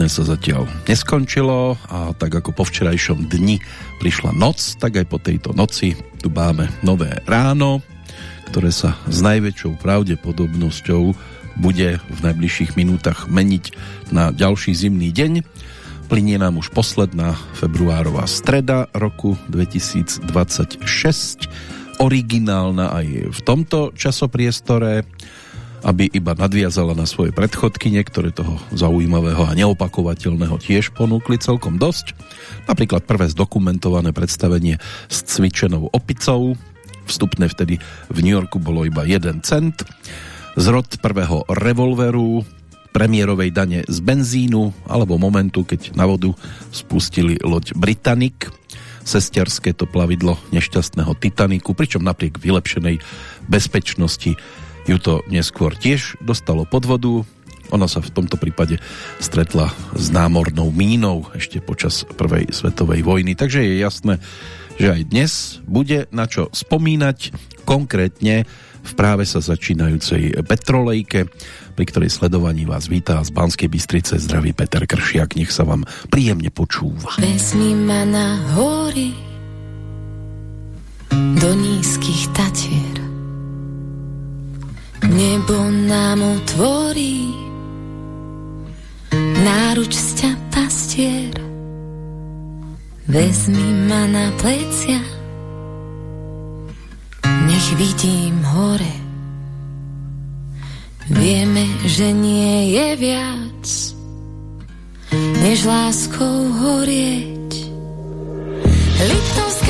Podstatné sa zatiaľ neskončilo a tak ako po včerajšom dni prišla noc, tak aj po tejto noci tu máme nové ráno, ktoré sa s najväčšou pravdepodobnosťou bude v najbližších minútach meniť na ďalší zimný deň. Plinie nám už posledná februárová streda roku 2026, originálna aj v tomto časopriestore aby iba nadviazala na svoje predchodky, niektoré toho zaujímavého a neopakovateľného tiež ponúkli celkom dosť. Napríklad prvé zdokumentované predstavenie s cvičenou opicou, vstupné vtedy v New Yorku bolo iba 1 cent, zrod prvého revolveru, premiérovej dane z benzínu alebo momentu, keď na vodu spustili loď Britannic, sesterské to plavidlo nešťastného Titaniku, pričom napriek vylepšenej bezpečnosti ju to neskôr tiež dostalo pod vodu. Ona sa v tomto prípade stretla s námornou mínou ešte počas prvej svetovej vojny, takže je jasné, že aj dnes bude na čo spomínať konkrétne v práve sa začínajúcej petrolejke, pri ktorej sledovaní vás vítá z Banskej Bystrice zdraví Peter Kršiak, nech sa vám príjemne počúva. Vezmi ma na hory do nízkych tatier Nebo nám otvorí náruč sťa pastier. Vezmi ma na plecia, nech vidím hore. Vieme, že nie je viac, než láskou horieť. Liptovské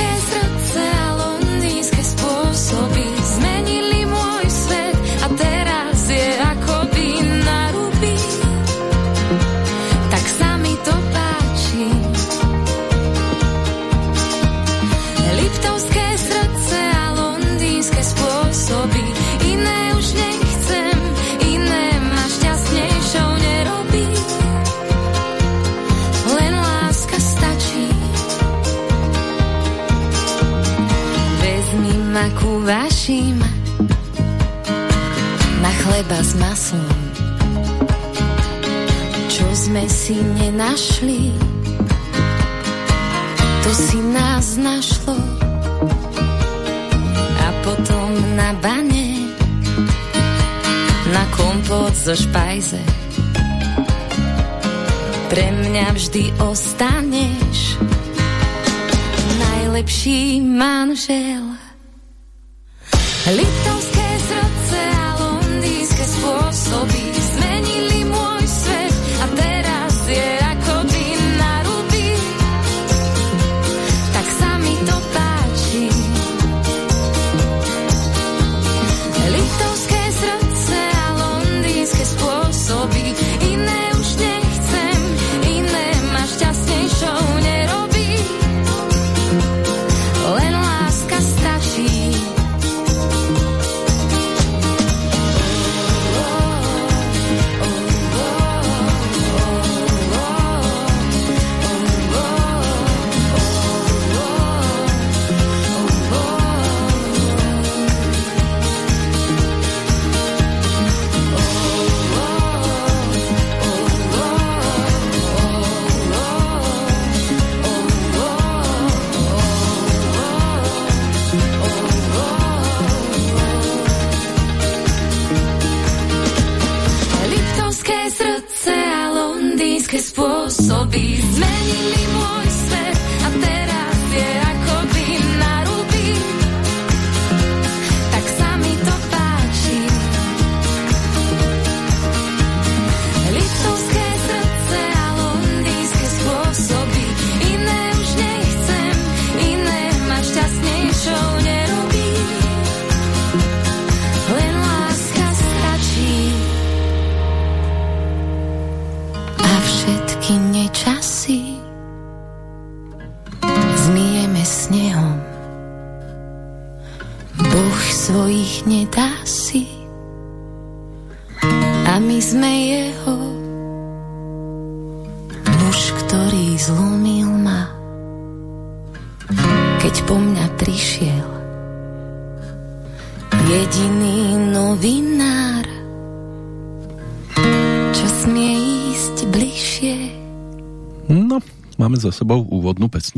vašim na chleba s maslom, čo sme si nenašli, to si nás našlo. A potom na bane na kompot zo špajze. Pre mňa vždy ostaneš najlepší manžel Litovské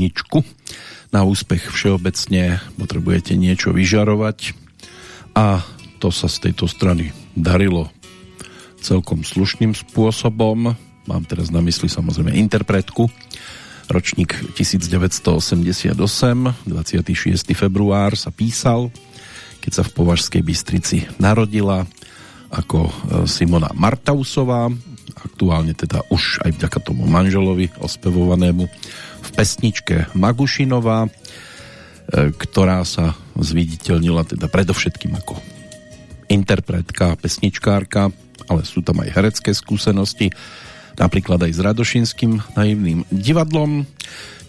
pesničku. Na úspech všeobecne potrebujete niečo vyžarovať a to sa z tejto strany darilo celkom slušným spôsobom. Mám teraz na mysli samozrejme interpretku. Ročník 1988, 26. február sa písal, keď sa v Považskej Bystrici narodila ako e, Simona Martausová, aktuálne teda už aj vďaka tomu manželovi ospevovanému v pesničke Magušinová, e, ktorá sa zviditeľnila teda predovšetkým ako interpretka, pesničkárka, ale sú tam aj herecké skúsenosti, napríklad aj s Radošinským naivným divadlom.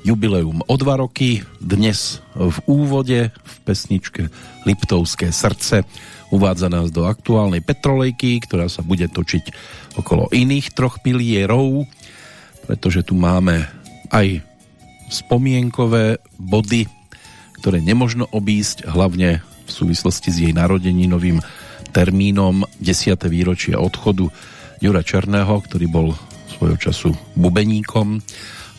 Jubileum o dva roky, dnes v úvode v pesničke Liptovské srdce uvádza nás do aktuálnej petrolejky, ktorá sa bude točiť okolo iných troch pilierov, pretože tu máme aj spomienkové body, ktoré nemožno obísť, hlavne v súvislosti s jej narodeninovým termínom 10. výročie odchodu Jura Černého, ktorý bol svojho času bubeníkom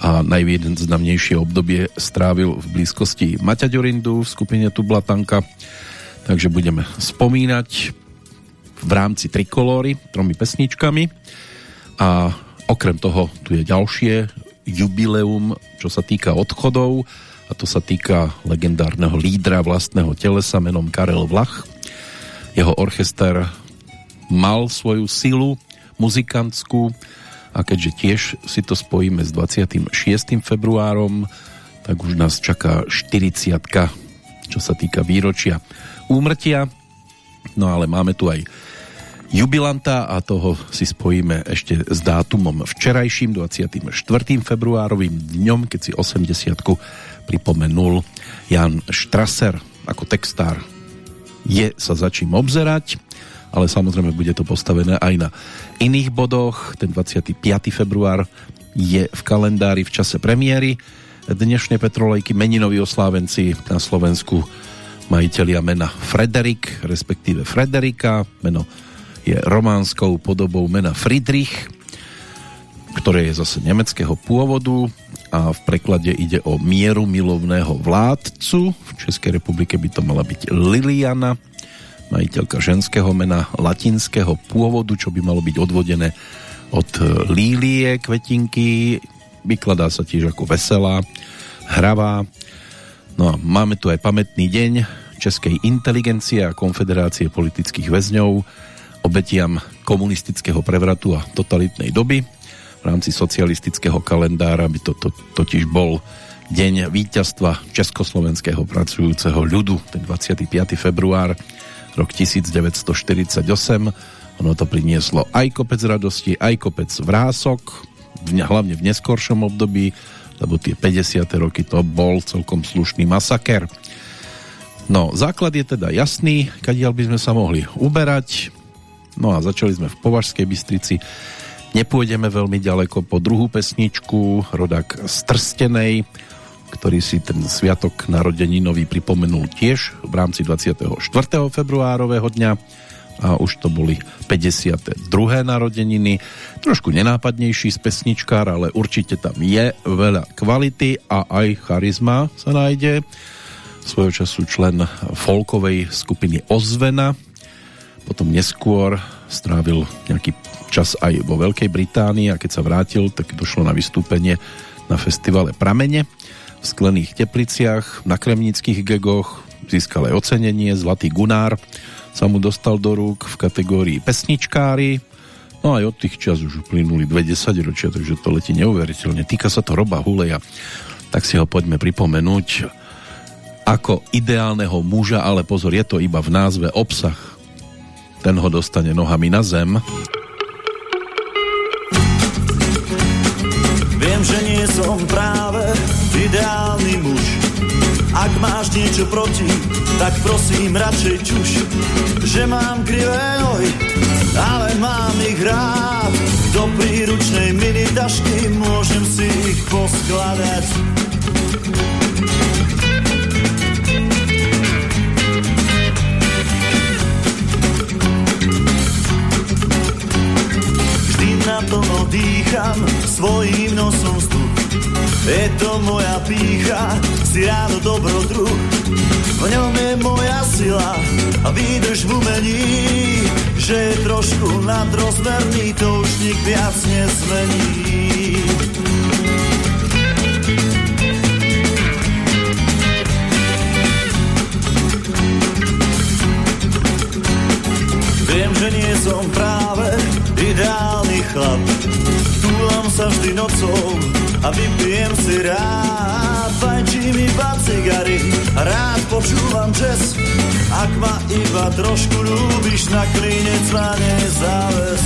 a najvýznamnejšie obdobie strávil v blízkosti Maťa Ďurindu v skupine Tublatanka. Takže budeme spomínať v rámci Trikolóry tromi pesničkami a okrem toho tu je ďalšie jubileum, čo sa týka odchodov a to sa týka legendárneho lídra vlastného telesa menom Karel Vlach. Jeho orchester mal svoju silu muzikantskú a keďže tiež si to spojíme s 26. februárom, tak už nás čaká 40 čo sa týka výročia úmrtia. No ale máme tu aj jubilanta a toho si spojíme ešte s dátumom včerajším 24. februárovým dňom, keď si 80 pripomenul Jan Strasser ako textár. Je sa za čím obzerať, ale samozrejme bude to postavené aj na iných bodoch. Ten 25. február je v kalendári v čase premiéry dnešnej Petrolejky meninoví oslávenci na Slovensku majiteľia mena Frederik, respektíve Frederika, meno je románskou podobou mena Friedrich, ktoré je zase nemeckého pôvodu a v preklade ide o mieru milovného vládcu. V Českej republike by to mala byť Liliana, majiteľka ženského mena latinského pôvodu, čo by malo byť odvodené od lílie kvetinky. Vykladá sa tiež ako veselá, hravá. No a máme tu aj pamätný deň Českej inteligencie a Konfederácie politických väzňov, obetiam komunistického prevratu a totalitnej doby. V rámci socialistického kalendára by to, to totiž bol deň víťazstva československého pracujúceho ľudu, ten 25. február, rok 1948. Ono to prinieslo aj kopec radosti, aj kopec vrások, hlavne v neskoršom období, lebo tie 50. roky to bol celkom slušný masaker. No, základ je teda jasný, kadiaľ by sme sa mohli uberať. No a začali sme v Považskej Bystrici. Nepôjdeme veľmi ďaleko po druhú pesničku, rodak Strstenej, ktorý si ten sviatok narodeninový pripomenul tiež v rámci 24. februárového dňa a už to boli 52. narodeniny. Trošku nenápadnejší z pesničkár, ale určite tam je veľa kvality a aj charizma sa nájde. Svojho času člen folkovej skupiny Ozvena, potom neskôr strávil nejaký čas aj vo Veľkej Británii a keď sa vrátil, tak došlo na vystúpenie na festivale Pramene v Sklených Tepliciach, na Kremnických gegoch, získal aj ocenenie, Zlatý Gunár sa mu dostal do rúk v kategórii pesničkári, no aj od tých čas už uplynuli 20 ročia, takže to letí neuveriteľne. Týka sa to Roba Huleja, tak si ho poďme pripomenúť ako ideálneho muža, ale pozor, je to iba v názve obsah ten ho dostane nohami na zem. Viem, že nie som práve ideálny muž. Ak máš niečo proti, tak prosím radšej čuš, že mám krivé nohy, ale mám ich rád. Do príručnej mini tašky môžem si ich poskladať. Dýcham svojím nosom vzduch. Je to moja pícha, si ráno dobrodruh. V ňom je moja sila a výdrž v umení, že je trošku nadrozmerný, to už nik viac nezmení. Viem, že nie som práve ideálny chlap. Túlam sa vždy nocou a vypijem si rád. Fajčím iba cigary rád počúvam jazz. Ak ma iba trošku ľúbiš, na klinec ma nezáves.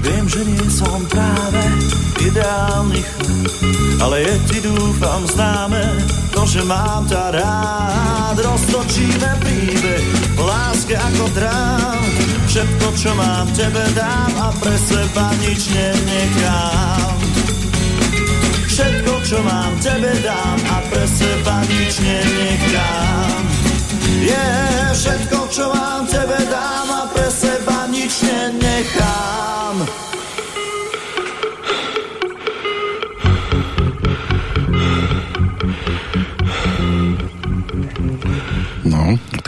Viem, že nie som práve ideálny ale je ti dúfam známe to, že mám ťa rád. Roztočíme príbeh láske ako drám. Všetko, čo mám, tebe dám a pre seba nič nenechám. Všetko, čo mám, tebe dám a pre seba nič nenechám. Je yeah, všetko, čo mám, tebe dám a pre seba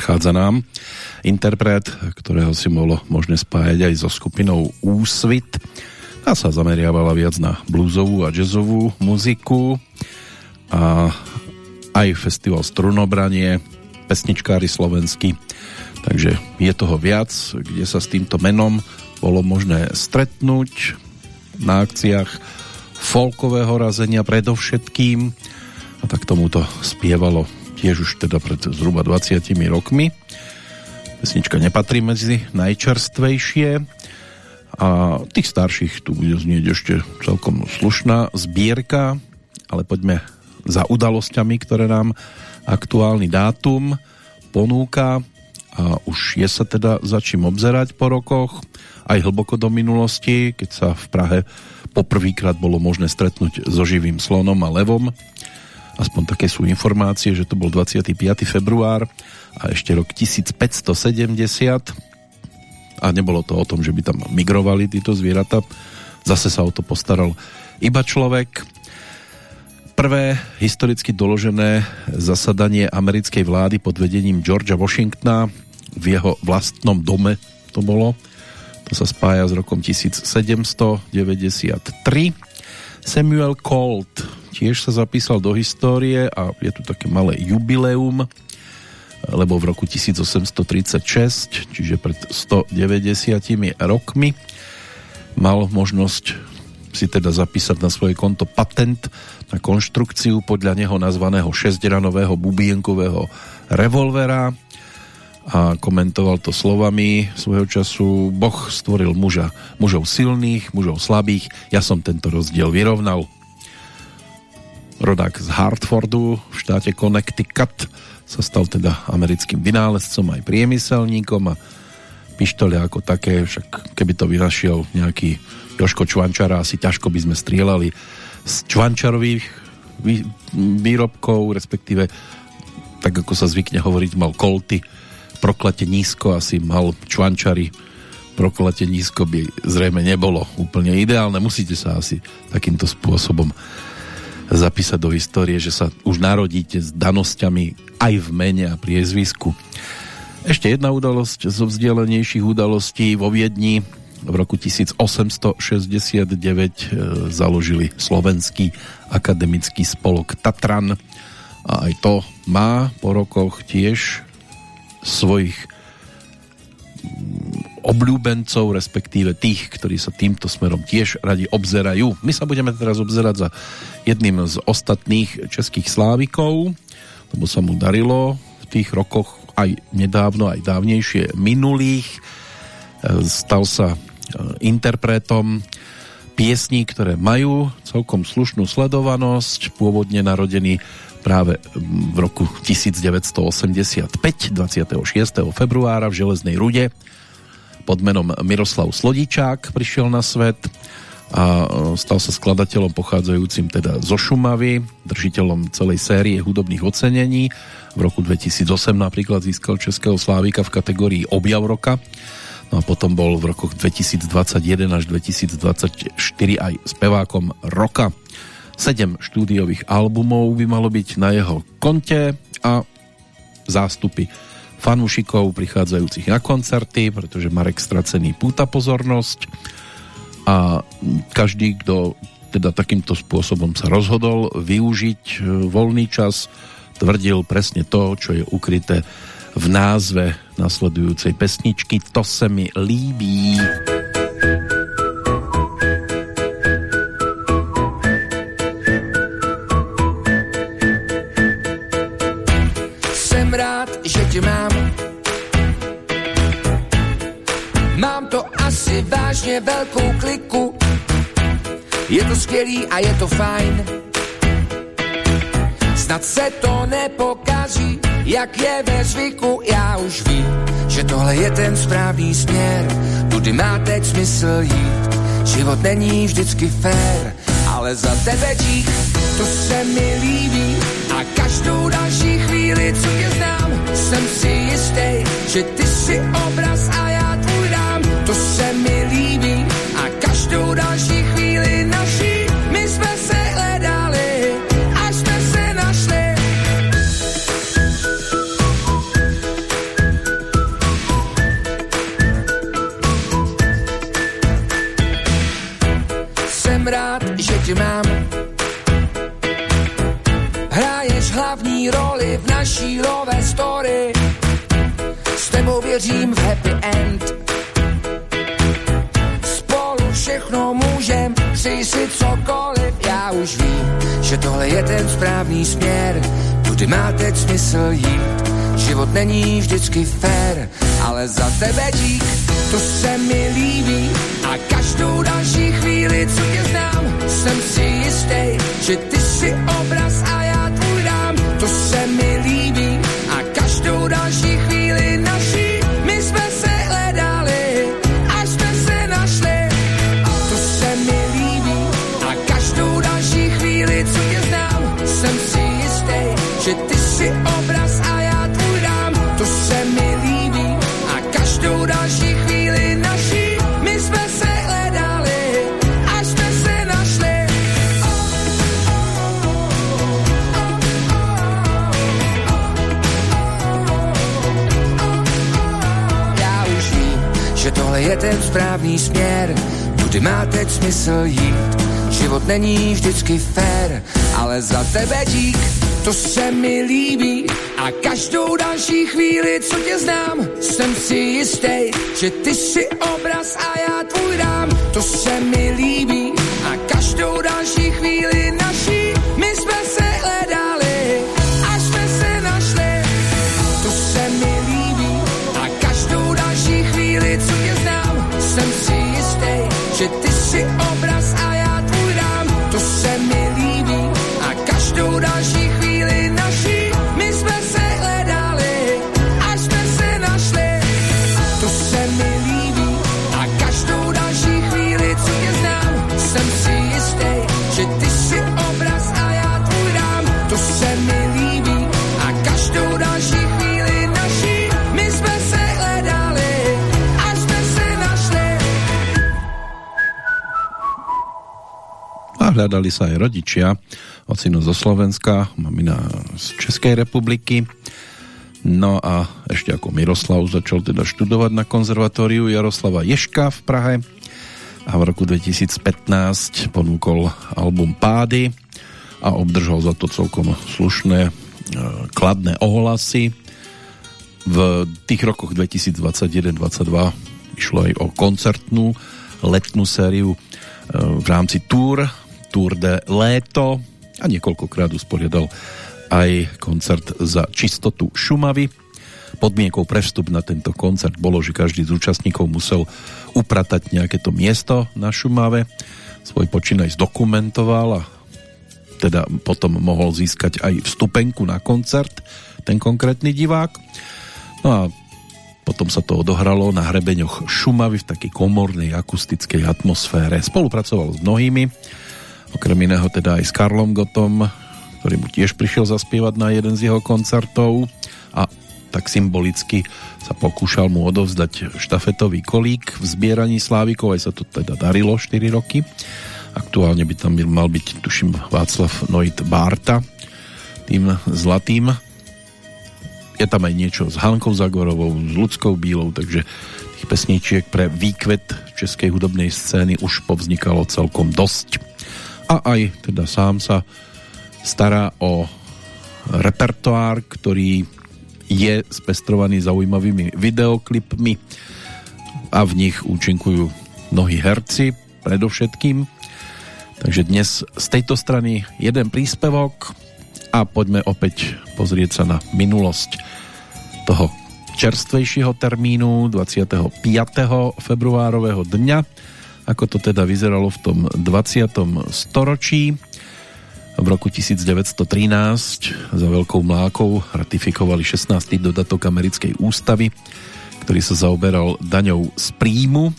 prichádza nám interpret, ktorého si bolo možné spájať aj so skupinou Úsvit. Tá sa zameriavala viac na bluesovú a jazzovú muziku a aj festival Strunobranie, pesničkári slovenský. Takže je toho viac, kde sa s týmto menom bolo možné stretnúť na akciách folkového razenia predovšetkým a tak tomuto spievalo tiež už teda pred zhruba 20 rokmi. Pesnička nepatrí medzi najčerstvejšie. A tých starších tu bude znieť ešte celkom slušná zbierka, ale poďme za udalosťami, ktoré nám aktuálny dátum ponúka. A už je sa teda za čím obzerať po rokoch, aj hlboko do minulosti, keď sa v Prahe poprvýkrát bolo možné stretnúť so živým slonom a levom aspoň také sú informácie, že to bol 25. február a ešte rok 1570 a nebolo to o tom, že by tam migrovali títo zvieratá, zase sa o to postaral iba človek. Prvé historicky doložené zasadanie americkej vlády pod vedením Georgia Washingtona v jeho vlastnom dome to bolo. To sa spája s rokom 1793. Samuel Colt tiež sa zapísal do histórie a je tu také malé jubileum, lebo v roku 1836, čiže pred 190 rokmi, mal možnosť si teda zapísať na svoje konto patent na konštrukciu podľa neho nazvaného šesťranového bubienkového revolvera. A komentoval to slovami svojho času Boh stvoril muža, mužov silných, mužov slabých, ja som tento rozdiel vyrovnal rodák z Hartfordu v štáte Connecticut sa stal teda americkým vynálezcom aj priemyselníkom a pištole ako také, však keby to vynašiel nejaký Joško Čvančara, asi ťažko by sme strieľali z Čvančarových výrobkov, respektíve tak ako sa zvykne hovoriť, mal kolty proklate nízko, asi mal Čvančary proklate nízko by zrejme nebolo úplne ideálne. Musíte sa asi takýmto spôsobom zapísať do histórie, že sa už narodíte s danosťami aj v mene a priezvisku. Ešte jedna udalosť zo vzdelenejších udalostí vo Viedni v roku 1869 e, založili slovenský akademický spolok Tatran a aj to má po rokoch tiež svojich obľúbencov, respektíve tých, ktorí sa týmto smerom tiež radi obzerajú. My sa budeme teraz obzerať za jedným z ostatných českých slávikov, lebo sa mu darilo v tých rokoch aj nedávno, aj dávnejšie minulých. Stal sa e, interpretom piesní, ktoré majú celkom slušnú sledovanosť, pôvodne narodený práve v roku 1985, 26. februára v Železnej Rude pod menom Miroslav Slodičák prišiel na svet a e, stal sa skladateľom pochádzajúcim teda zo Šumavy, držiteľom celej série hudobných ocenení. V roku 2008 napríklad získal Českého Slávika v kategórii Objav roka. No a potom bol v rokoch 2021 až 2024 aj spevákom roka. Sedem štúdiových albumov by malo byť na jeho konte a zástupy fanúšikov prichádzajúcich na koncerty, pretože Marek Stracený púta pozornosť a každý, kto teda takýmto spôsobom sa rozhodol využiť e, voľný čas, tvrdil presne to, čo je ukryté v názve nasledujúcej pesničky To se mi líbí. Vážně velkou kliku. Je to skvělý a je to fajn. Snad se to nepokazí, jak je ve zvyku. Já už vím, že tohle je ten správný směr. Tudy má teď smysl jít. Život není vždycky fér Ale za tebe dík, to se mi líbí. A každou další chvíli, co tě znám Jsem si jistý, že ty si obraz a já To se mi líbí a každou další chvíli naší My jsme se hledali, až jsme se našli. Jsem rád, že tě mám. Hraješ hlavní roli v naší love story. S tebou věřím v happy end všechno můžem, přij si cokoliv Já už vím, že tohle je ten správný směr Tudy má teď smysl jít. Život není vždycky fér Ale za tebe dík, to se mi líbí. A každou další chvíli, co tě znám Jsem si jistý, že ty si obraz a já tvůj dám. To se mi ten správný směr, kudy má teď smysl jít. Život není vždycky fér, ale za tebe dík, to se mi líbí. A každou další chvíli, co tě znám, jsem si jistý, že ty si obraz a já tvůj dám. To se mi líbí a každou další chvíli naší, jistý, že ty hľadali sa aj rodičia, ocino zo Slovenska, mamina z Českej republiky. No a ešte ako Miroslav začal teda študovať na konzervatóriu Jaroslava Ješka v Prahe a v roku 2015 ponúkol album Pády a obdržal za to celkom slušné e, kladné ohlasy. V tých rokoch 2021-2022 išlo aj o koncertnú letnú sériu e, v rámci Tour, Tour de Léto a niekoľkokrát usporiadal aj koncert za čistotu Šumavy. Podmienkou pre vstup na tento koncert bolo, že každý z účastníkov musel upratať nejaké to miesto na Šumave, svoj počinaj zdokumentoval a teda potom mohol získať aj vstupenku na koncert ten konkrétny divák. No a Potom sa to odohralo na hrebeňoch Šumavy v takej komornej akustickej atmosfére. Spolupracoval s mnohými, okrem iného teda aj s Karlom Gotom, ktorý mu tiež prišiel zaspievať na jeden z jeho koncertov a tak symbolicky sa pokúšal mu odovzdať štafetový kolík v zbieraní Slávikov, aj sa to teda darilo 4 roky. Aktuálne by tam mal byť, tuším, Václav Noit Bárta, tým zlatým je tam aj niečo s Hankou Zagorovou, s Ľudskou Bílou, takže tých pesničiek pre výkvet českej hudobnej scény už povznikalo celkom dosť. A aj teda sám sa stará o repertoár, ktorý je spestrovaný zaujímavými videoklipmi a v nich účinkujú mnohí herci predovšetkým. Takže dnes z tejto strany jeden príspevok a poďme opäť pozrieť sa na minulosť toho čerstvejšieho termínu 25. februárového dňa, ako to teda vyzeralo v tom 20. storočí. V roku 1913 za veľkou mlákou ratifikovali 16. dodatok americkej ústavy, ktorý sa zaoberal daňou z príjmu.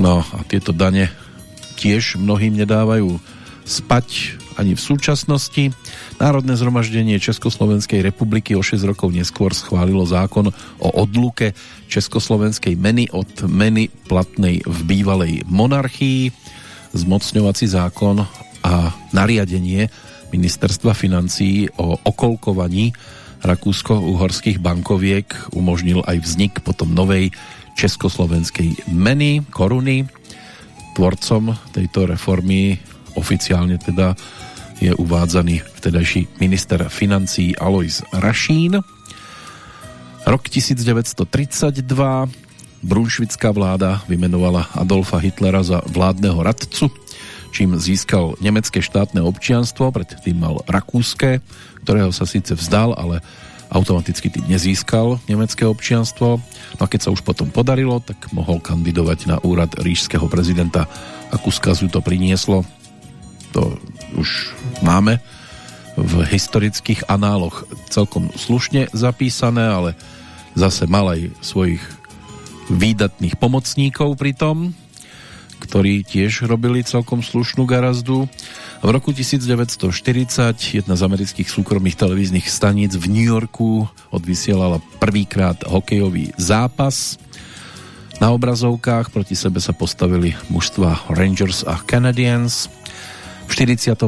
No a tieto dane tiež mnohým nedávajú spať ani v súčasnosti. Národné zhromaždenie Československej republiky o 6 rokov neskôr schválilo zákon o odluke Československej meny od meny platnej v bývalej monarchii, zmocňovací zákon a nariadenie ministerstva financií o okolkovaní rakúsko-uhorských bankoviek umožnil aj vznik potom novej československej meny, koruny. Tvorcom tejto reformy oficiálne teda je uvádzaný vtedajší minister financí Alois Rašín. Rok 1932 Brunšvická vláda vymenovala Adolfa Hitlera za vládneho radcu, čím získal nemecké štátne občianstvo, predtým mal rakúske, ktorého sa síce vzdal, ale automaticky tým nezískal nemecké občianstvo. No a keď sa už potom podarilo, tak mohol kandidovať na úrad ríšského prezidenta. Akú skazu to prinieslo, to už máme v historických análoch celkom slušne zapísané, ale zase mal aj svojich výdatných pomocníkov pri tom, ktorí tiež robili celkom slušnú garazdu. V roku 1940 jedna z amerických súkromných televíznych staníc v New Yorku odvysielala prvýkrát hokejový zápas. Na obrazovkách proti sebe sa postavili mužstva Rangers a Canadiens. V 48.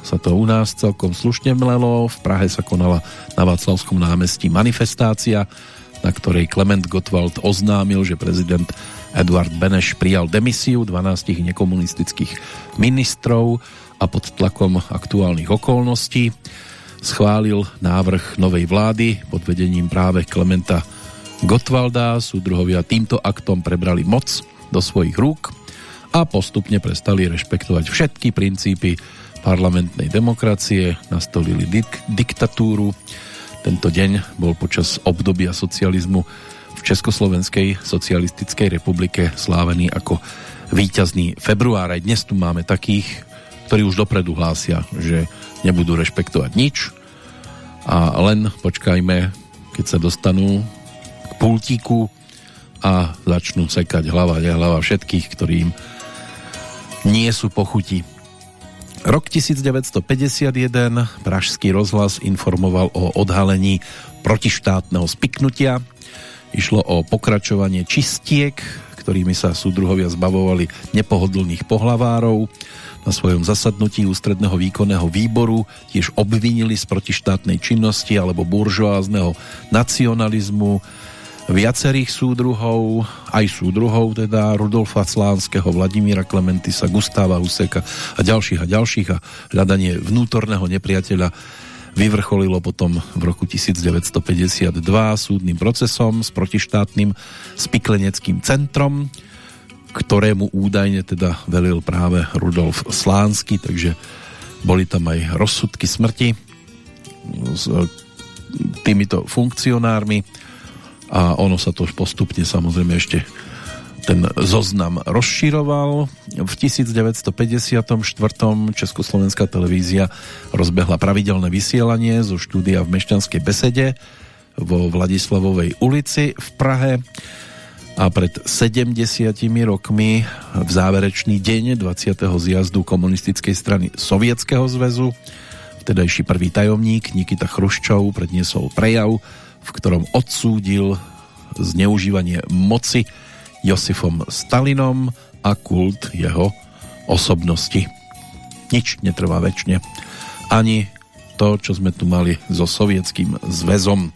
sa to u nás celkom slušne mlelo. V Prahe sa konala na Václavskom námestí manifestácia, na ktorej Klement Gottwald oznámil, že prezident Edward Beneš prijal demisiu 12 nekomunistických ministrov a pod tlakom aktuálnych okolností schválil návrh novej vlády pod vedením práve Klementa Gottwalda. Súdruhovia týmto aktom prebrali moc do svojich rúk a postupne prestali rešpektovať všetky princípy parlamentnej demokracie, nastolili dik- diktatúru. Tento deň bol počas obdobia socializmu v Československej socialistickej republike slávený ako víťazný február. Aj dnes tu máme takých, ktorí už dopredu hlásia, že nebudú rešpektovať nič a len počkajme, keď sa dostanú k pultíku a začnú sekať hlava, hlava všetkých, ktorým nie sú pochutí. Rok 1951 Pražský rozhlas informoval o odhalení protištátneho spiknutia. Išlo o pokračovanie čistiek, ktorými sa súdruhovia zbavovali nepohodlných pohlavárov. Na svojom zasadnutí ústredného výkonného výboru tiež obvinili z protištátnej činnosti alebo buržoázneho nacionalizmu viacerých súdruhov, aj súdruhov, teda Rudolfa Slánskeho, Vladimíra Klementisa, Gustáva Huseka a ďalších a ďalších. A hľadanie vnútorného nepriateľa vyvrcholilo potom v roku 1952 súdnym procesom s protištátnym spikleneckým centrom, ktorému údajne teda velil práve Rudolf Slánsky, takže boli tam aj rozsudky smrti s týmito funkcionármi a ono sa to postupne samozrejme ešte ten zoznam rozširoval. V 1954. Československá televízia rozbehla pravidelné vysielanie zo štúdia v Mešťanskej besede vo Vladislavovej ulici v Prahe a pred 70 rokmi v záverečný deň 20. zjazdu komunistickej strany Sovietskeho zväzu vtedajší prvý tajomník Nikita Chruščov predniesol prejav, v ktorom odsúdil zneužívanie moci Josifom Stalinom a kult jeho osobnosti. Nič netrvá väčšine. Ani to, čo sme tu mali so sovietským zväzom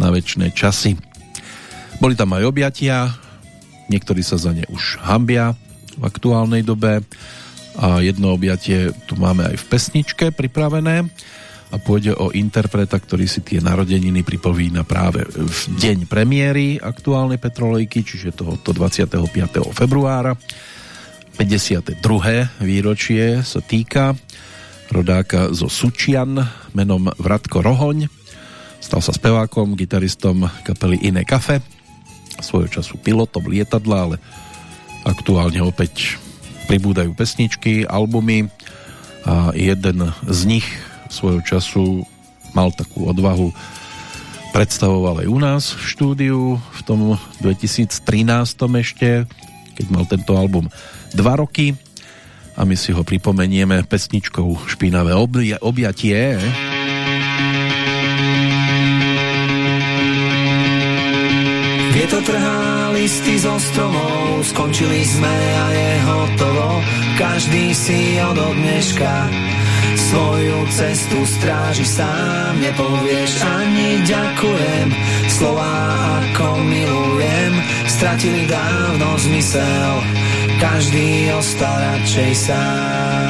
na väčšie časy. Boli tam aj objatia, niektorí sa za ne už hambia v aktuálnej dobe a jedno objatie tu máme aj v pesničke pripravené a pôjde o interpreta, ktorý si tie narodeniny pripovína práve v deň premiéry aktuálnej Petrolejky, čiže tohoto 25. februára. 52. výročie sa týka rodáka zo Sučian menom Vratko Rohoň. Stal sa spevákom, gitaristom kapely Iné kafe svojho času pilotom lietadla, ale aktuálne opäť pribúdajú pesničky, albumy a jeden z nich svojho času mal takú odvahu predstavoval aj u nás v štúdiu v tom 2013 ešte, keď mal tento album dva roky a my si ho pripomenieme pesničkou Špinavé objatie. Vieto trhá listy zo stromov, skončili sme a je hotovo. Každý si od dneška svoju cestu stráži sám. Nepovieš ani ďakujem, slova ako milujem, stratili dávno zmysel. Každý ostal radšej sám.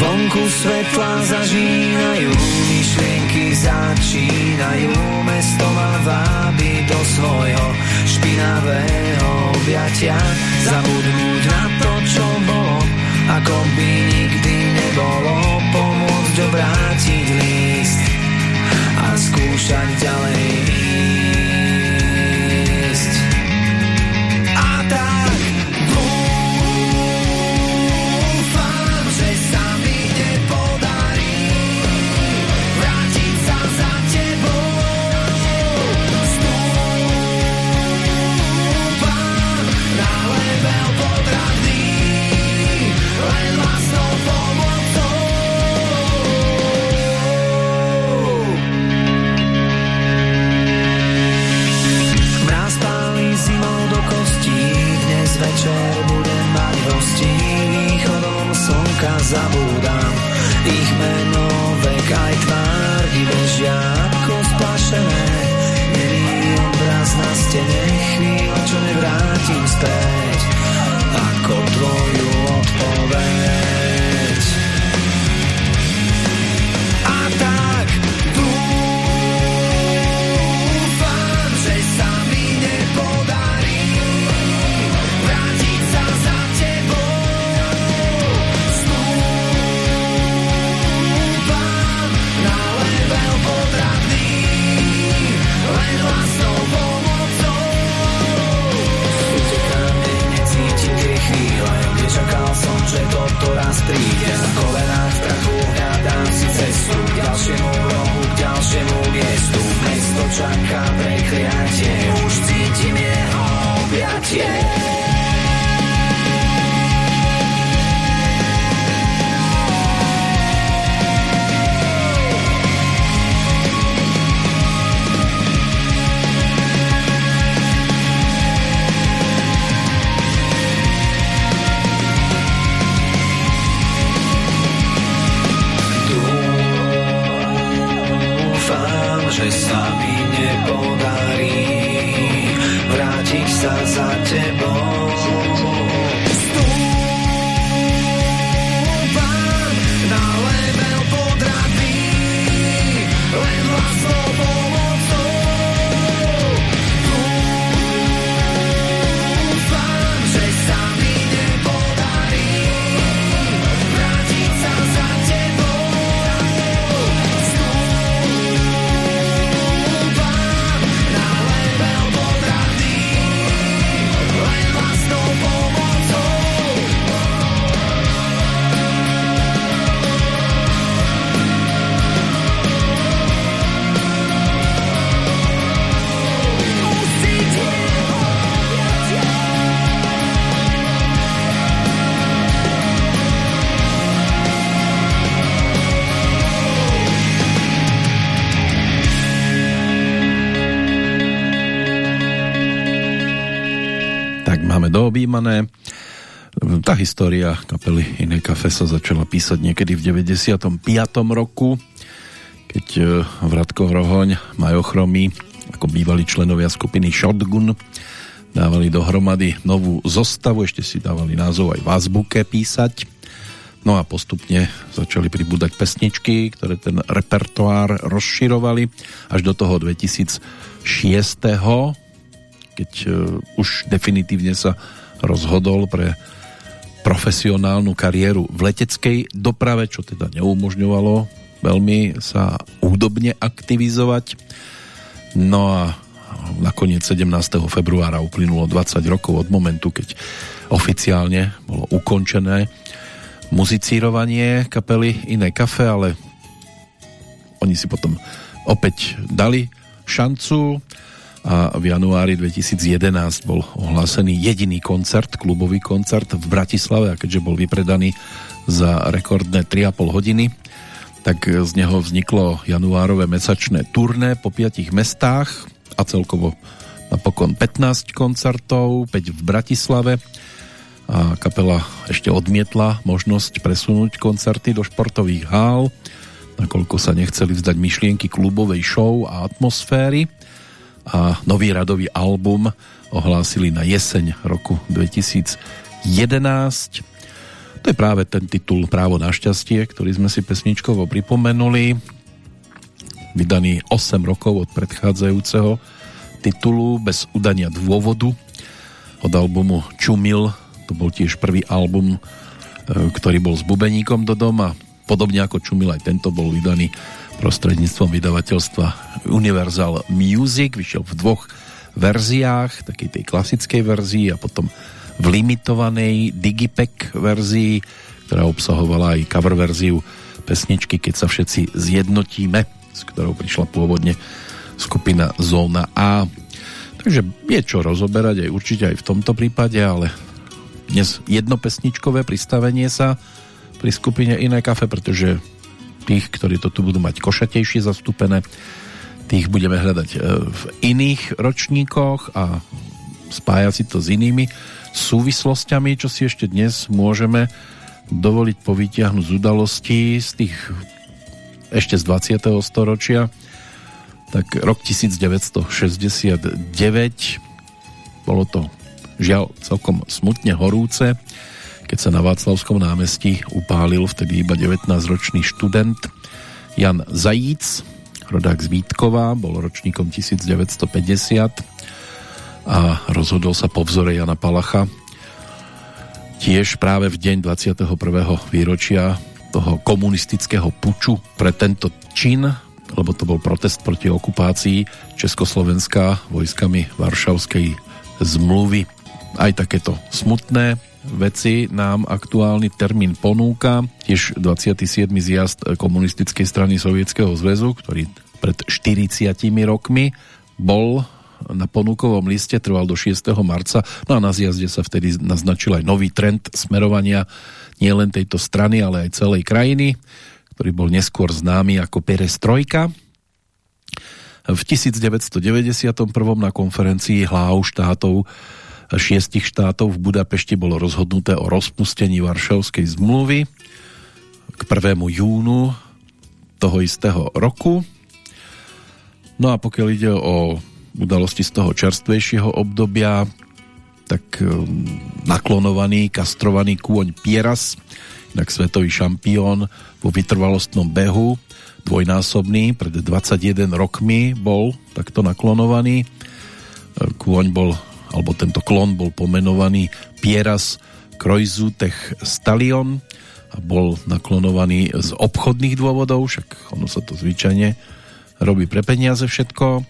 Vonku svetla zažínajú, myšlienky začínajú, mesto ma vábi do svojho špinavého objatia. Zabudnúť na ako by nikdy nebolo, pomôcť obrátiť list a skúšať ďalej zabúdam ich meno, vek aj tvár i bežia ako splašené. Nemý obraz na stene, chvíľa, čo nevrátim späť, ako tvoju odpoveď. Raz príde Na kolenách v prachu hľadám si cestu K ďalšiemu rohu, k ďalšiemu miestu. Mesto čaká prekliatie Už cítim jeho objatie história kapely Iné kafe sa začala písať niekedy v 95. roku, keď e, Vratko Rohoň, Majo Chromy, ako bývalí členovia skupiny Shotgun, dávali dohromady novú zostavu, ešte si dávali názov aj v písať. No a postupne začali pribúdať pesničky, ktoré ten repertoár rozširovali až do toho 2006 keď uh, už definitívne sa rozhodol pre profesionálnu kariéru v leteckej doprave, čo teda neumožňovalo veľmi sa údobne aktivizovať. No a nakoniec 17. februára uplynulo 20 rokov od momentu, keď oficiálne bolo ukončené muzicírovanie kapely Iné kafe, ale oni si potom opäť dali šancu a v januári 2011 bol ohlásený jediný koncert, klubový koncert v Bratislave a keďže bol vypredaný za rekordné 3,5 hodiny, tak z neho vzniklo januárové mesačné turné po piatich mestách a celkovo napokon 15 koncertov, 5 v Bratislave. A kapela ešte odmietla možnosť presunúť koncerty do športových hál, nakoľko sa nechceli vzdať myšlienky klubovej show a atmosféry a nový radový album ohlásili na jeseň roku 2011. To je práve ten titul Právo na šťastie, ktorý sme si pesničkovo pripomenuli. Vydaný 8 rokov od predchádzajúceho titulu bez udania dôvodu od albumu Čumil. To bol tiež prvý album, e, ktorý bol s bubeníkom do doma. Podobne ako Čumil aj tento bol vydaný prostredníctvom vydavateľstva Universal Music. Vyšiel v dvoch verziách, takej tej klasickej verzii a potom v limitovanej Digipack verzii, ktorá obsahovala aj cover verziu pesničky Keď sa všetci zjednotíme, s ktorou prišla pôvodne skupina Zóna A. Takže je čo rozoberať aj určite aj v tomto prípade, ale dnes jednopesničkové pristavenie sa pri skupine Iné kafe, pretože tých, ktorí to tu budú mať košatejšie zastúpené, tých budeme hľadať e, v iných ročníkoch a spájať si to s inými súvislostiami, čo si ešte dnes môžeme dovoliť povytiahnuť z udalostí z tých ešte z 20. storočia. Tak rok 1969 bolo to žiaľ celkom smutne horúce keď sa na Václavskom námestí upálil vtedy iba 19-ročný študent Jan Zajíc, rodák z Vítkova, bol ročníkom 1950 a rozhodol sa po vzore Jana Palacha tiež práve v deň 21. výročia toho komunistického puču pre tento čin, lebo to bol protest proti okupácii Československa vojskami Varšavskej zmluvy. Aj takéto smutné veci nám aktuálny termín ponúka. Tiež 27. zjazd komunistickej strany Sovietskeho zväzu, ktorý pred 40 rokmi bol na ponúkovom liste, trval do 6. marca. No a na zjazde sa vtedy naznačil aj nový trend smerovania nielen tejto strany, ale aj celej krajiny, ktorý bol neskôr známy ako perestrojka. V 1991. na konferencii hlav štátov šiestich štátov v Budapešti bolo rozhodnuté o rozpustení Varšavskej zmluvy k 1. júnu toho istého roku. No a pokiaľ ide o udalosti z toho čerstvejšieho obdobia, tak um, naklonovaný, kastrovaný kôň Pieras, inak svetový šampión vo vytrvalostnom behu, dvojnásobný, pred 21 rokmi bol takto naklonovaný. Kôň bol alebo tento klon bol pomenovaný Pieras Krojzutech Stallion a bol naklonovaný z obchodných dôvodov, však ono sa to zvyčajne robí pre peniaze všetko.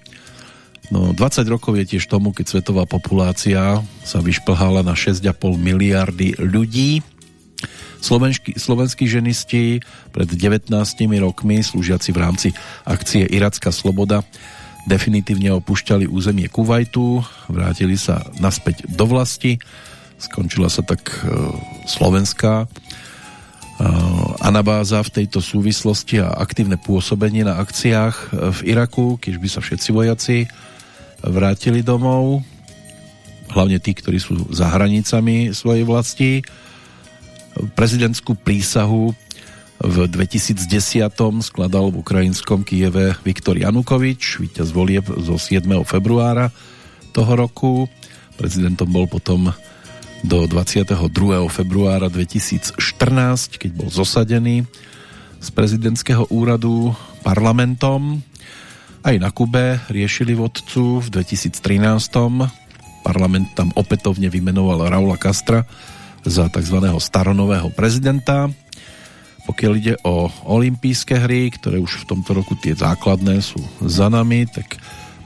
No 20 rokov je tiež tomu, keď svetová populácia sa vyšplhala na 6,5 miliardy ľudí. Slovenskí, slovenskí ženisti pred 19 rokmi slúžiaci v rámci akcie Iracká sloboda definitívne opúšťali územie Kuwaitu, vrátili sa naspäť do vlasti, skončila sa tak e, slovenská e, anabáza v tejto súvislosti a aktívne pôsobenie na akciách e, v Iraku, keď by sa všetci vojaci vrátili domov. hlavne tí, ktorí sú za hranicami svojej vlasti. Prezidentskú prísahu v 2010 skladal v ukrajinskom Kieve Viktor Janukovič, víťaz volieb zo 7. februára toho roku. Prezidentom bol potom do 22. februára 2014, keď bol zosadený z prezidentského úradu parlamentom. Aj na Kube riešili vodcu v 2013. Parlament tam opätovne vymenoval Raula Castra za tzv. staronového prezidenta. Pokiaľ ide o olympijské hry, ktoré už v tomto roku tie základné sú za nami, tak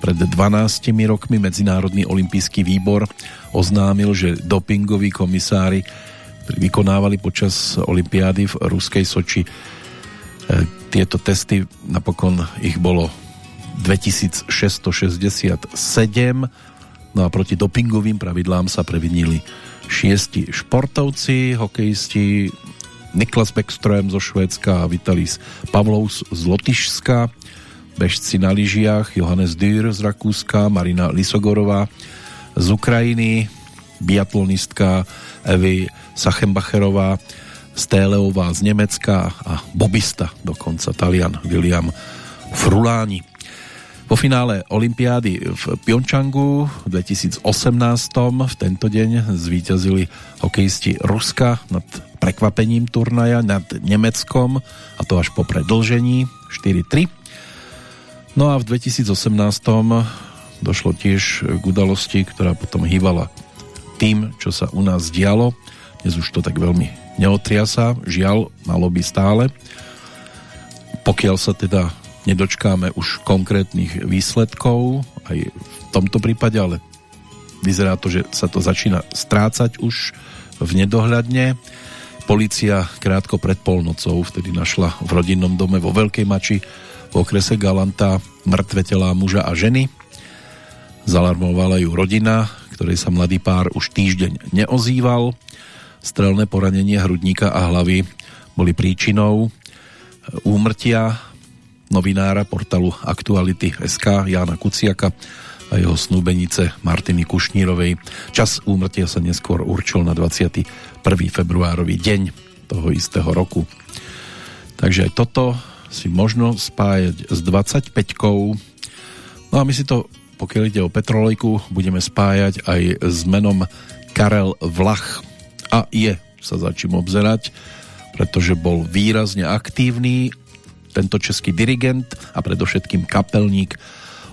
pred 12 rokmi Medzinárodný olympijský výbor oznámil, že dopingoví komisári, vykonávali počas olympiády v ruskej Soči e, tieto testy, napokon ich bolo 2667 no a proti dopingovým pravidlám sa previnili šiesti športovci, hokejisti Niklas Beckström zo Švédska a Vitalis Pavlous z Lotyšska, bežci na lyžiach Johannes Dürr z Rakúska, Marina Lisogorová z Ukrajiny, biatlonistka Evy Sachembacherová z Téleová z Nemecka a bobista dokonca Talian William Fruláni. Po finále Olympiády v Pjončangu v 2018 v tento deň zvíťazili hokejisti Ruska nad prekvapením turnaja nad Nemeckom a to až po predlžení 4-3. No a v 2018 došlo tiež k udalosti, ktorá potom hývala tým, čo sa u nás dialo. Dnes už to tak veľmi neotriasa, žiaľ, malo by stále. Pokiaľ sa teda nedočkáme už konkrétnych výsledkov aj v tomto prípade, ale vyzerá to, že sa to začína strácať už v nedohľadne. Polícia krátko pred polnocou vtedy našla v rodinnom dome vo Veľkej Mači v okrese Galanta mŕtve telá muža a ženy. Zalarmovala ju rodina, ktorej sa mladý pár už týždeň neozýval. Strelné poranenie hrudníka a hlavy boli príčinou úmrtia novinára portálu Aktuality SK Jána Kuciaka a jeho snúbenice Martiny Kušnírovej. Čas úmrtia sa neskôr určil na 21. februárový deň toho istého roku. Takže aj toto si možno spájať s 25 No a my si to, pokiaľ ide o Petrolejku, budeme spájať aj s menom Karel Vlach. A je sa za čím obzerať, pretože bol výrazne aktívny tento český dirigent a predovšetkým kapelník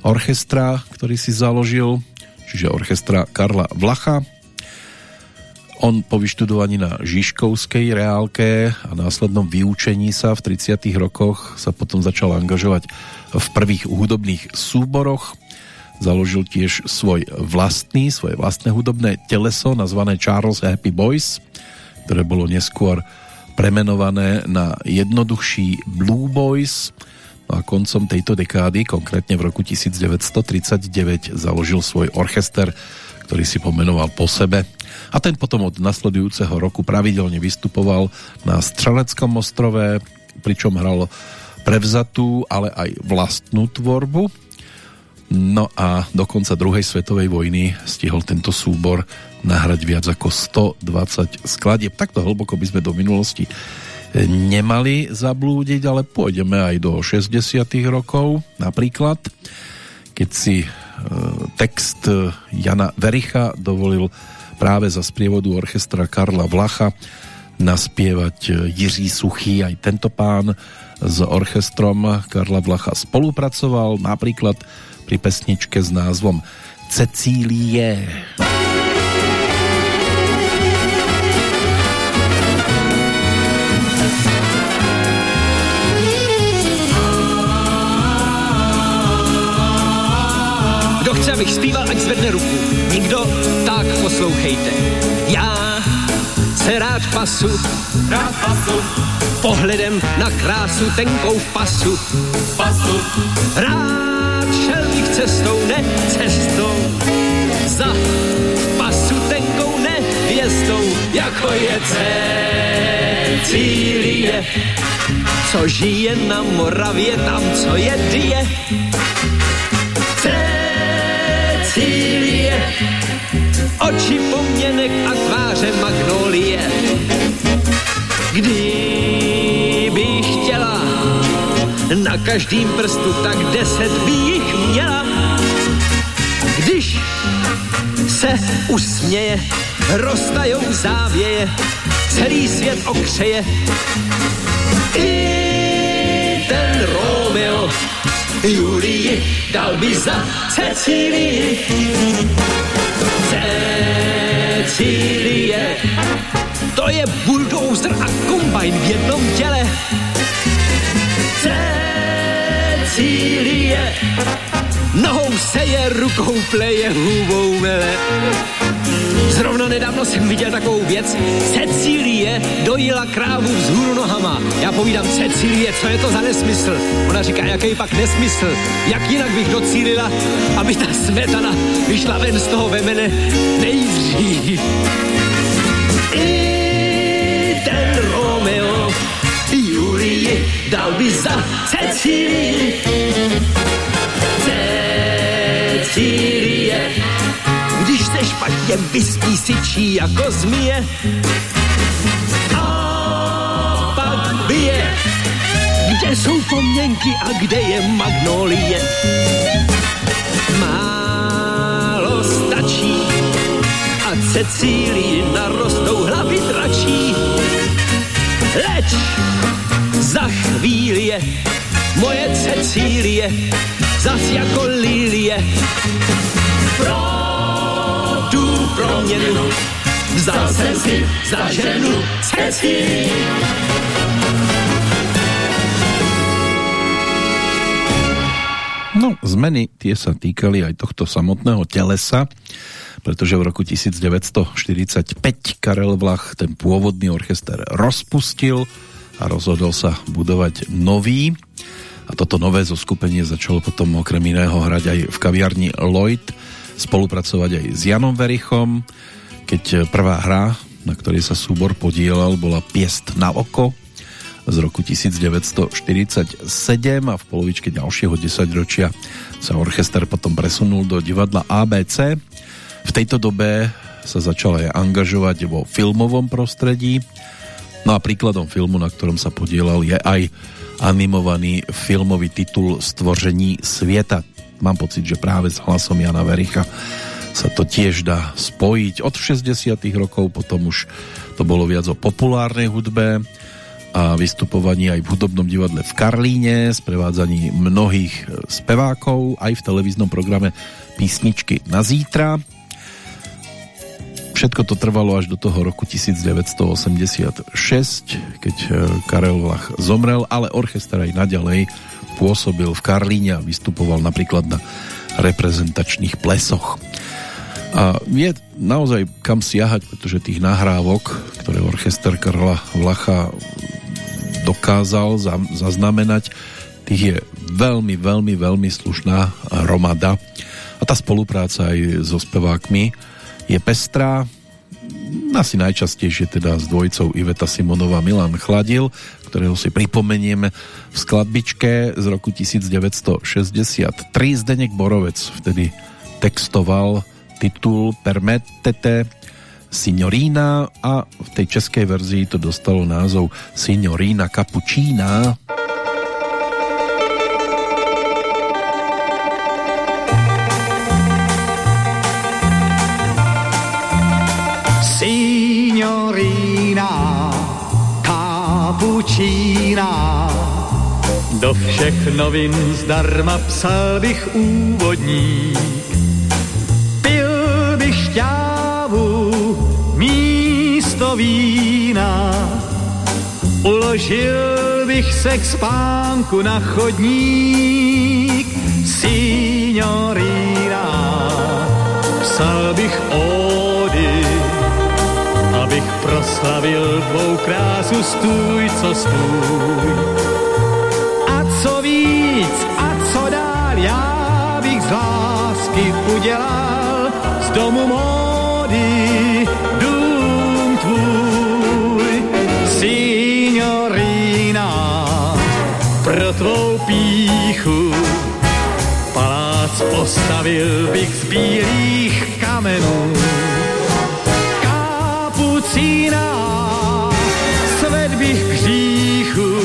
orchestra, ktorý si založil, čiže orchestra Karla Vlacha. On po vyštudovaní na Žižkovskej reálke a následnom vyučení sa v 30. rokoch sa potom začal angažovať v prvých hudobných súboroch. Založil tiež svoj vlastný, svoje vlastné hudobné teleso nazvané Charles Happy Boys, ktoré bolo neskôr premenované na jednoduchší Blue Boys no a koncom tejto dekády, konkrétne v roku 1939, založil svoj orchester, ktorý si pomenoval po sebe a ten potom od nasledujúceho roku pravidelne vystupoval na Střeleckom ostrove, pričom hral prevzatú, ale aj vlastnú tvorbu. No a do konca druhej svetovej vojny stihol tento súbor nahrať viac ako 120 skladieb. Takto hlboko by sme do minulosti nemali zablúdiť, ale pôjdeme aj do 60 rokov napríklad, keď si e, text Jana Vericha dovolil práve za sprievodu orchestra Karla Vlacha naspievať Jiří Suchý, aj tento pán s orchestrom Karla Vlacha spolupracoval napríklad pri pesničke s názvom Cecílie. Cecílie chce, abych zpíval, ať zvedne ruku. Nikdo? Tak poslouchejte. Já se rád pasu, rád pasu, pohledem na krásu tenkou v pasu, pasu. Rád šel bych cestou, ne cestou, za pasu tenkou nevěstou, jako je Cecílie, co žije na Moravě, tam, co je die. Oči poměnek a tváře magnolie. Kdyby chtěla, na každým prstu tak deset by jich měla. Když se usměje, roztajou závěje, celý svět okřeje. I ten Romeo Julii dal by za Cecílii. Cecílie, to je bulldozer a kombajn v jednom těle. Cecílie, nohou seje, rukou pleje, hubou mele. Zrovna nedávno jsem viděl takovou věc. Cecílie dojila krávu vzhůru nohama. Já povídám, Cecílie, co je to za nesmysl? Ona říká, jaký pak nesmysl? Jak jinak bych docílila, aby ta smetana vyšla ven z toho vemene nejdřív. Dal by za Cecílii. Cecílie, když se špatně vyspí syčí jako zmije. A pak bije, kde jsou poměnky a kde je magnolie. Málo stačí a Cecílii narostou hlavy dračí. Leč za chvíli je moje Cecílie zas jako lilie. Pro tu proměnu vzal jsem si za ženu. No, zmeny tie sa týkali aj tohto samotného telesa, pretože v roku 1945 Karel Vlach ten pôvodný orchester rozpustil a rozhodol sa budovať nový. A toto nové zoskupenie začalo potom okrem iného hrať aj v kaviarni Lloyd, spolupracovať aj s Janom Verichom, keď prvá hra, na ktorej sa súbor podielal, bola Piest na oko z roku 1947 a v polovičke ďalšieho desaťročia sa orchester potom presunul do divadla ABC. V tejto dobe sa začal aj angažovať vo filmovom prostredí. No a príkladom filmu, na ktorom sa podielal, je aj animovaný filmový titul Stvoření sveta. Mám pocit, že práve s hlasom Jana Vericha sa to tiež dá spojiť. Od 60 rokov potom už to bolo viac o populárnej hudbe a vystupovaní aj v hudobnom divadle v Karlíne, sprevádzaní mnohých spevákov, aj v televíznom programe Písničky na zítra. Všetko to trvalo až do toho roku 1986, keď Karel Vlach zomrel, ale orchester aj naďalej pôsobil v Karlíne a vystupoval napríklad na reprezentačných plesoch. A je naozaj kam siahať, pretože tých nahrávok, ktoré orchester Karla Vlacha dokázal zaznamenať, tých je veľmi, veľmi, veľmi slušná hromada a tá spolupráca aj so spevákmi je pestrá, asi najčastejšie teda s dvojicou Iveta Simonová Milan Chladil, ktorého si pripomenieme v skladbičke z roku 1963. Zdenek Borovec vtedy textoval titul Permettete Signorina a v tej českej verzii to dostalo názov Signorina Cappuccina. Signorina Cappuccina do všech novin zdarma psal bych úvodník. Pil bych šťávu místo vína. Uložil bych se k spánku na chodník. Signorina, psal bych abych proslavil tvou krásu stůj, co stůj. A co víc, a co dál, já bych z lásky udělal z domu módy dům tvůj. Signorina, pro tvou píchu palác postavil bych z bílých kamenů sína, svet bych k hříchu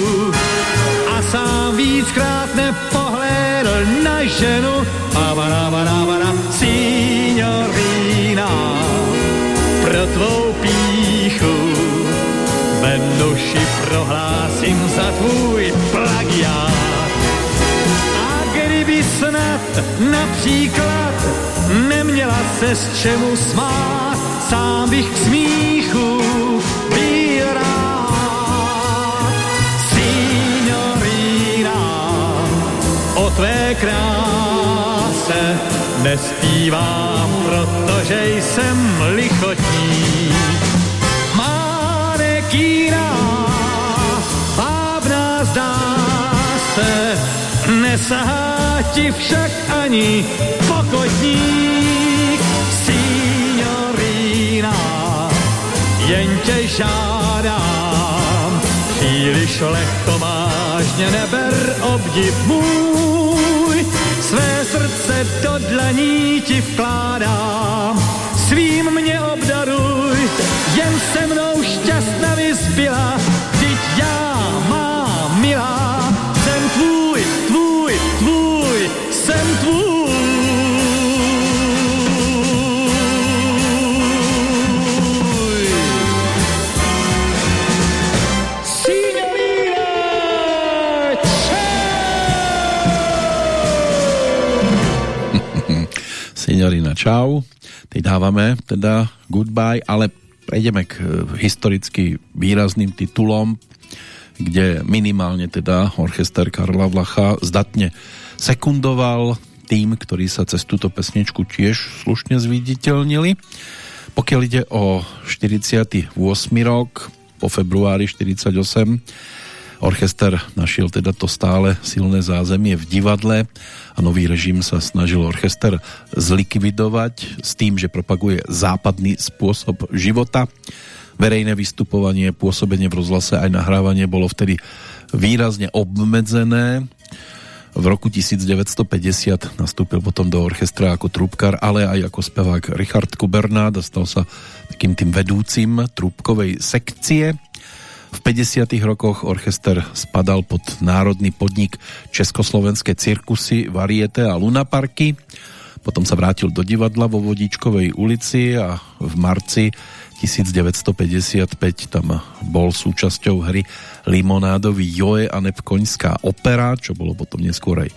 a sám víckrát nepohlédl na ženu. Pavaravaravara, signorina, pro tvou píchu Venuši prohlásím za tvůj plagiát. A kdyby snad například neměla se s čemu smát, sám bych k smíchu byl rád. Tvé kráse nespívám, protože jsem lichotník. Manekína, vábná zdá se, nesahá ti však ani pokotník. Tě žádám, příliš lehkovážně neber obdiv můj, své srdce do dlaní ti vkládám, svým mě obdaruj, jen se mnou šťastná vyzbyla, Signorina Čau. Tej dávame teda goodbye, ale prejdeme k e, historicky výrazným titulom, kde minimálne teda orchester Karla Vlacha zdatne sekundoval tým, ktorí sa cez túto pesničku tiež slušne zviditeľnili. Pokiaľ ide o 48. rok, po februári 48, orchester našiel teda to stále silné zázemie v divadle a nový režim sa snažil orchester zlikvidovať s tým, že propaguje západný spôsob života. Verejné vystupovanie, pôsobenie v rozhlase aj nahrávanie bolo vtedy výrazne obmedzené. V roku 1950 nastúpil potom do orchestra ako trúbkar, ale aj ako spevák Richard Kubernát a stal sa takým tým vedúcim trúbkovej sekcie. V 50. rokoch orchester spadal pod národný podnik Československé cirkusy, variete a lunaparky. Potom sa vrátil do divadla vo Vodičkovej ulici a v marci 1955 tam bol súčasťou hry Limonádový Joe a Nepkoňská opera, čo bolo potom neskôr aj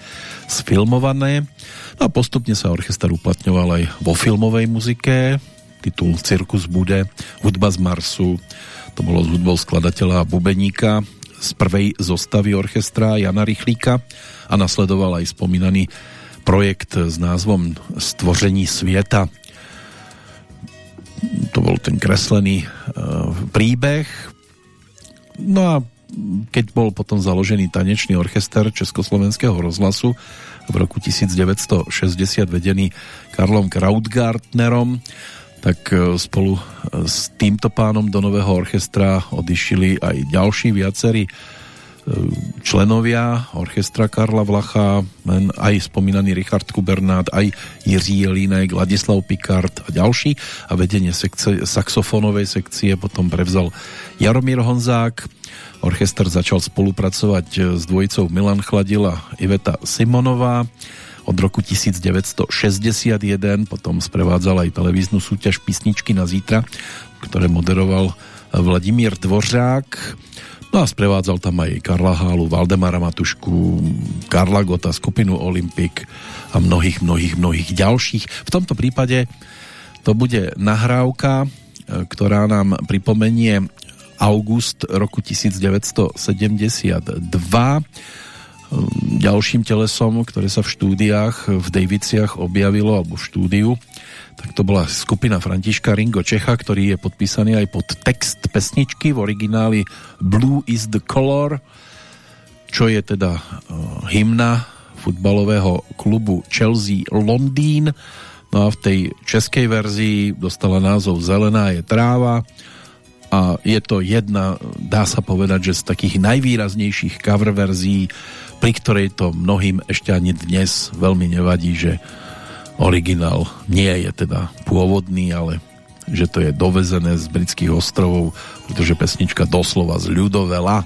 sfilmované. No a postupne sa orchester uplatňoval aj vo filmovej muzike. Titul Cirkus bude, Hudba z Marsu, to bolo s hudbou skladateľa a bubeníka z prvej zostavy orchestra Jana Rychlíka a nasledoval aj spomínaný projekt s názvom Stvoření svieta to bol ten kreslený uh, príbeh. No a keď bol potom založený tanečný orchester Československého rozhlasu v roku 1960 vedený Karlom Krautgartnerom, tak spolu s týmto pánom do nového orchestra odišili aj ďalší viacerí členovia orchestra Karla Vlacha, aj spomínaný Richard Kubernát, aj Jiří Jelínek, Ladislav Pikard a ďalší a vedenie sekcie, saxofónovej sekcie potom prevzal Jaromír Honzák. Orchester začal spolupracovať s dvojicou Milan Chladil a Iveta Simonová. Od roku 1961 potom sprevádzal aj televíznu súťaž Písničky na zítra, ktoré moderoval Vladimír Dvořák No a sprevádzal tam aj Karla Hálu, Valdemara Matušku, Karla Gota, skupinu Olympik a mnohých, mnohých, mnohých ďalších. V tomto prípade to bude nahrávka, e, ktorá nám pripomenie august roku 1972. Ďalším telesom, ktoré sa v štúdiách v Daviciach objavilo, alebo v štúdiu, tak to bola skupina Františka Ringo Čecha, ktorý je podpísaný aj pod text pesničky v origináli Blue is the color, čo je teda uh, hymna futbalového klubu Chelsea Londýn. No a v tej českej verzii dostala názov Zelená je tráva a je to jedna, dá sa povedať, že z takých najvýraznejších cover verzií, pri ktorej to mnohým ešte ani dnes veľmi nevadí, že originál nie je teda pôvodný, ale že to je dovezené z britských ostrovov, pretože pesnička doslova z ľudovela.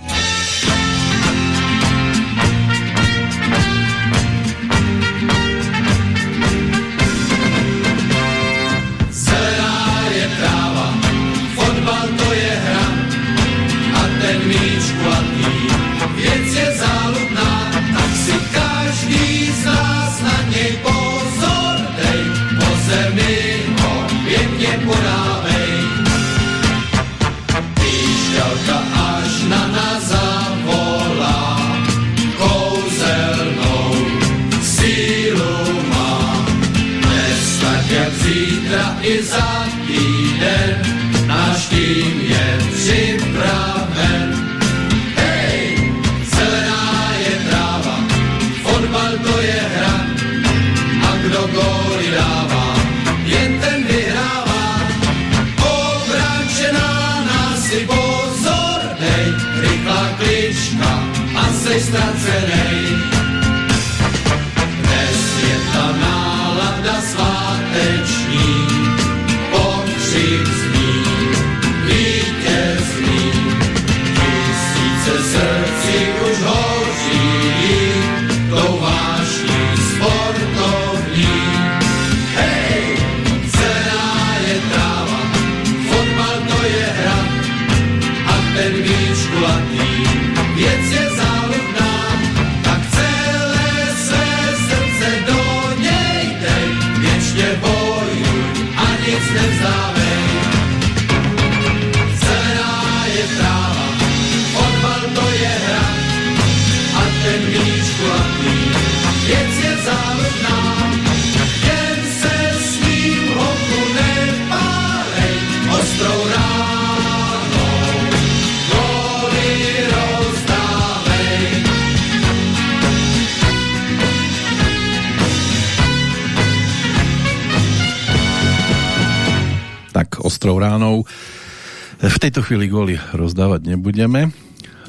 Tejto chvíli góly rozdávať nebudeme.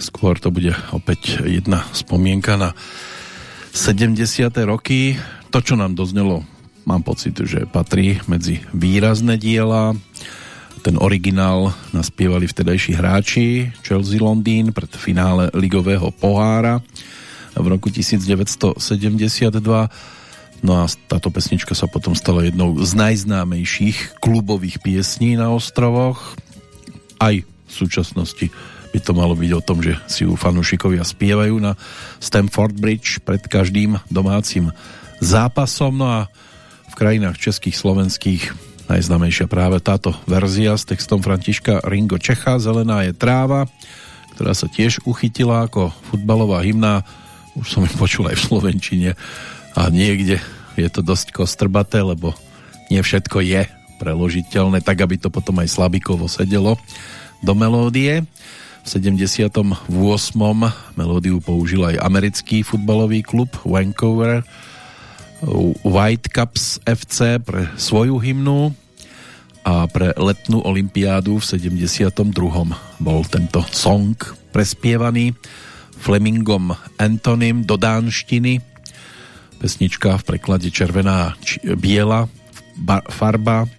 Skôr to bude opäť jedna spomienka na 70. roky. To, čo nám doznelo, mám pocit, že patrí medzi výrazné diela. Ten originál naspievali vtedajší hráči Chelsea Londýn pred finále ligového pohára v roku 1972 No a táto pesnička sa potom stala jednou z najznámejších klubových piesní na ostrovoch aj v súčasnosti by to malo byť o tom, že si ju fanúšikovia spievajú na Stamford Bridge pred každým domácim zápasom. No a v krajinách českých, slovenských najznamejšia práve táto verzia s textom Františka Ringo Čecha Zelená je tráva, ktorá sa tiež uchytila ako futbalová hymna. Už som ich počul aj v Slovenčine a niekde je to dosť kostrbaté, lebo nie všetko je preložiteľné, tak aby to potom aj slabikovo sedelo do melódie. V 78. melódiu použil aj americký futbalový klub Vancouver Whitecaps FC pre svoju hymnu a pre letnú olympiádu v 72. bol tento song prespievaný Flemingom Antonym do dánštiny. Pesnička v preklade červená biela farba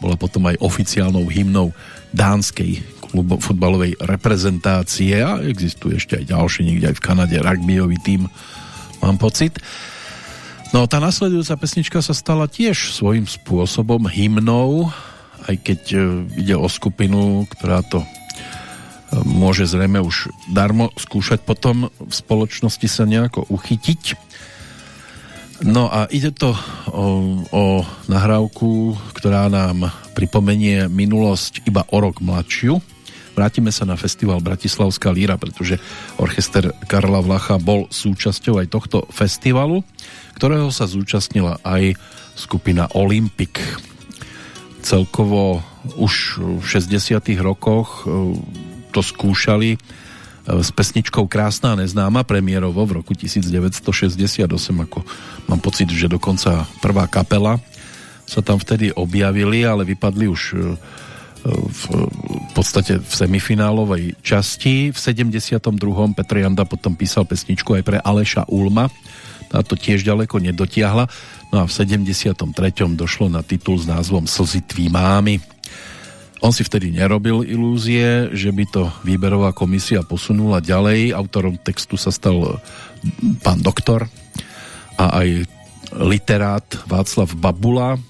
bola potom aj oficiálnou hymnou dánskej klubo, futbalovej reprezentácie a existuje ešte aj ďalší, niekde aj v Kanade rugbyový tým, mám pocit. No tá nasledujúca pesnička sa stala tiež svojím spôsobom hymnou, aj keď e, ide o skupinu, ktorá to e, môže zrejme už darmo skúšať potom v spoločnosti sa nejako uchytiť. No a ide to o, o nahrávku, ktorá nám pripomenie minulosť iba o rok mladšiu, Vrátime sa na festival Bratislavská líra, pretože orchester Karla Vlacha bol súčasťou aj tohto festivalu, ktorého sa zúčastnila aj skupina Olympic. Celkovo už v 60 rokoch e, to skúšali s pesničkou Krásná neznáma premiérovo v roku 1968 ako mám pocit, že dokonca prvá kapela sa tam vtedy objavili, ale vypadli už e, v podstate v semifinálovej časti. V 72. Petr Janda potom písal pesničku aj pre Aleša Ulma. Táto tiež ďaleko nedotiahla. No a v 73. došlo na titul s názvom Slzy tvý mámy. On si vtedy nerobil ilúzie, že by to výberová komisia posunula ďalej. Autorom textu sa stal pán doktor a aj literát Václav Babula.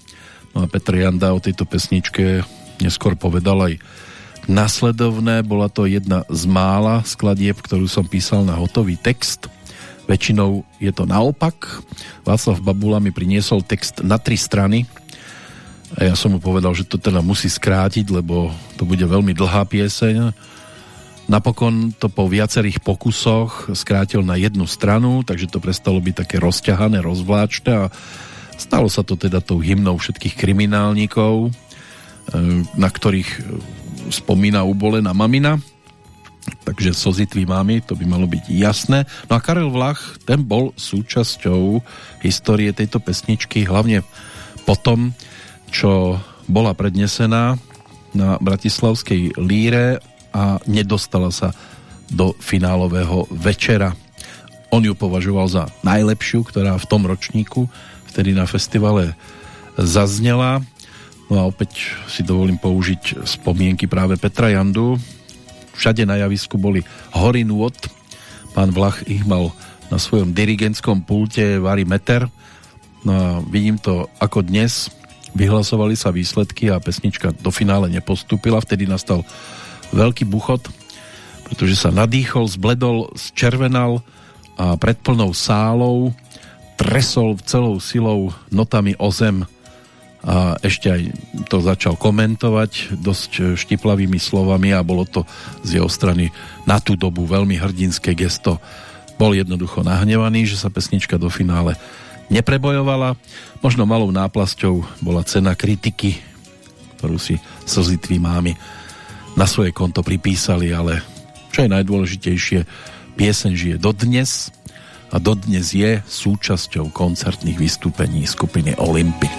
No a Petr Janda o tejto pesničke neskôr povedal aj nasledovné. Bola to jedna z mála skladieb, ktorú som písal na hotový text. Väčšinou je to naopak. Václav Babula mi priniesol text na tri strany, a ja som mu povedal, že to teda musí skrátiť, lebo to bude veľmi dlhá pieseň. Napokon to po viacerých pokusoch skrátil na jednu stranu, takže to prestalo byť také rozťahané, rozvláčne a stalo sa to teda tou hymnou všetkých kriminálnikov, e, na ktorých e, spomína ubolená mamina. Takže sozitví mami, to by malo byť jasné. No a Karel Vlach, ten bol súčasťou histórie tejto pesničky, hlavne potom, čo bola prednesená na Bratislavskej líre a nedostala sa do finálového večera. On ju považoval za najlepšiu, ktorá v tom ročníku vtedy na festivale zaznela. No a opäť si dovolím použiť spomienky práve Petra Jandu. Všade na javisku boli hory nôd. Pán Vlach ich mal na svojom dirigentskom pulte Vary Meter. No a vidím to ako dnes, vyhlasovali sa výsledky a pesnička do finále nepostúpila. Vtedy nastal veľký buchot, pretože sa nadýchol, zbledol, zčervenal a pred plnou sálou tresol celou silou notami o zem a ešte aj to začal komentovať dosť štiplavými slovami a bolo to z jeho strany na tú dobu veľmi hrdinské gesto. Bol jednoducho nahnevaný, že sa pesnička do finále neprebojovala. Možno malou náplasťou bola cena kritiky, ktorú si slzitví mámy na svoje konto pripísali, ale čo je najdôležitejšie, pieseň žije dodnes a dodnes je súčasťou koncertných vystúpení skupiny Olympic.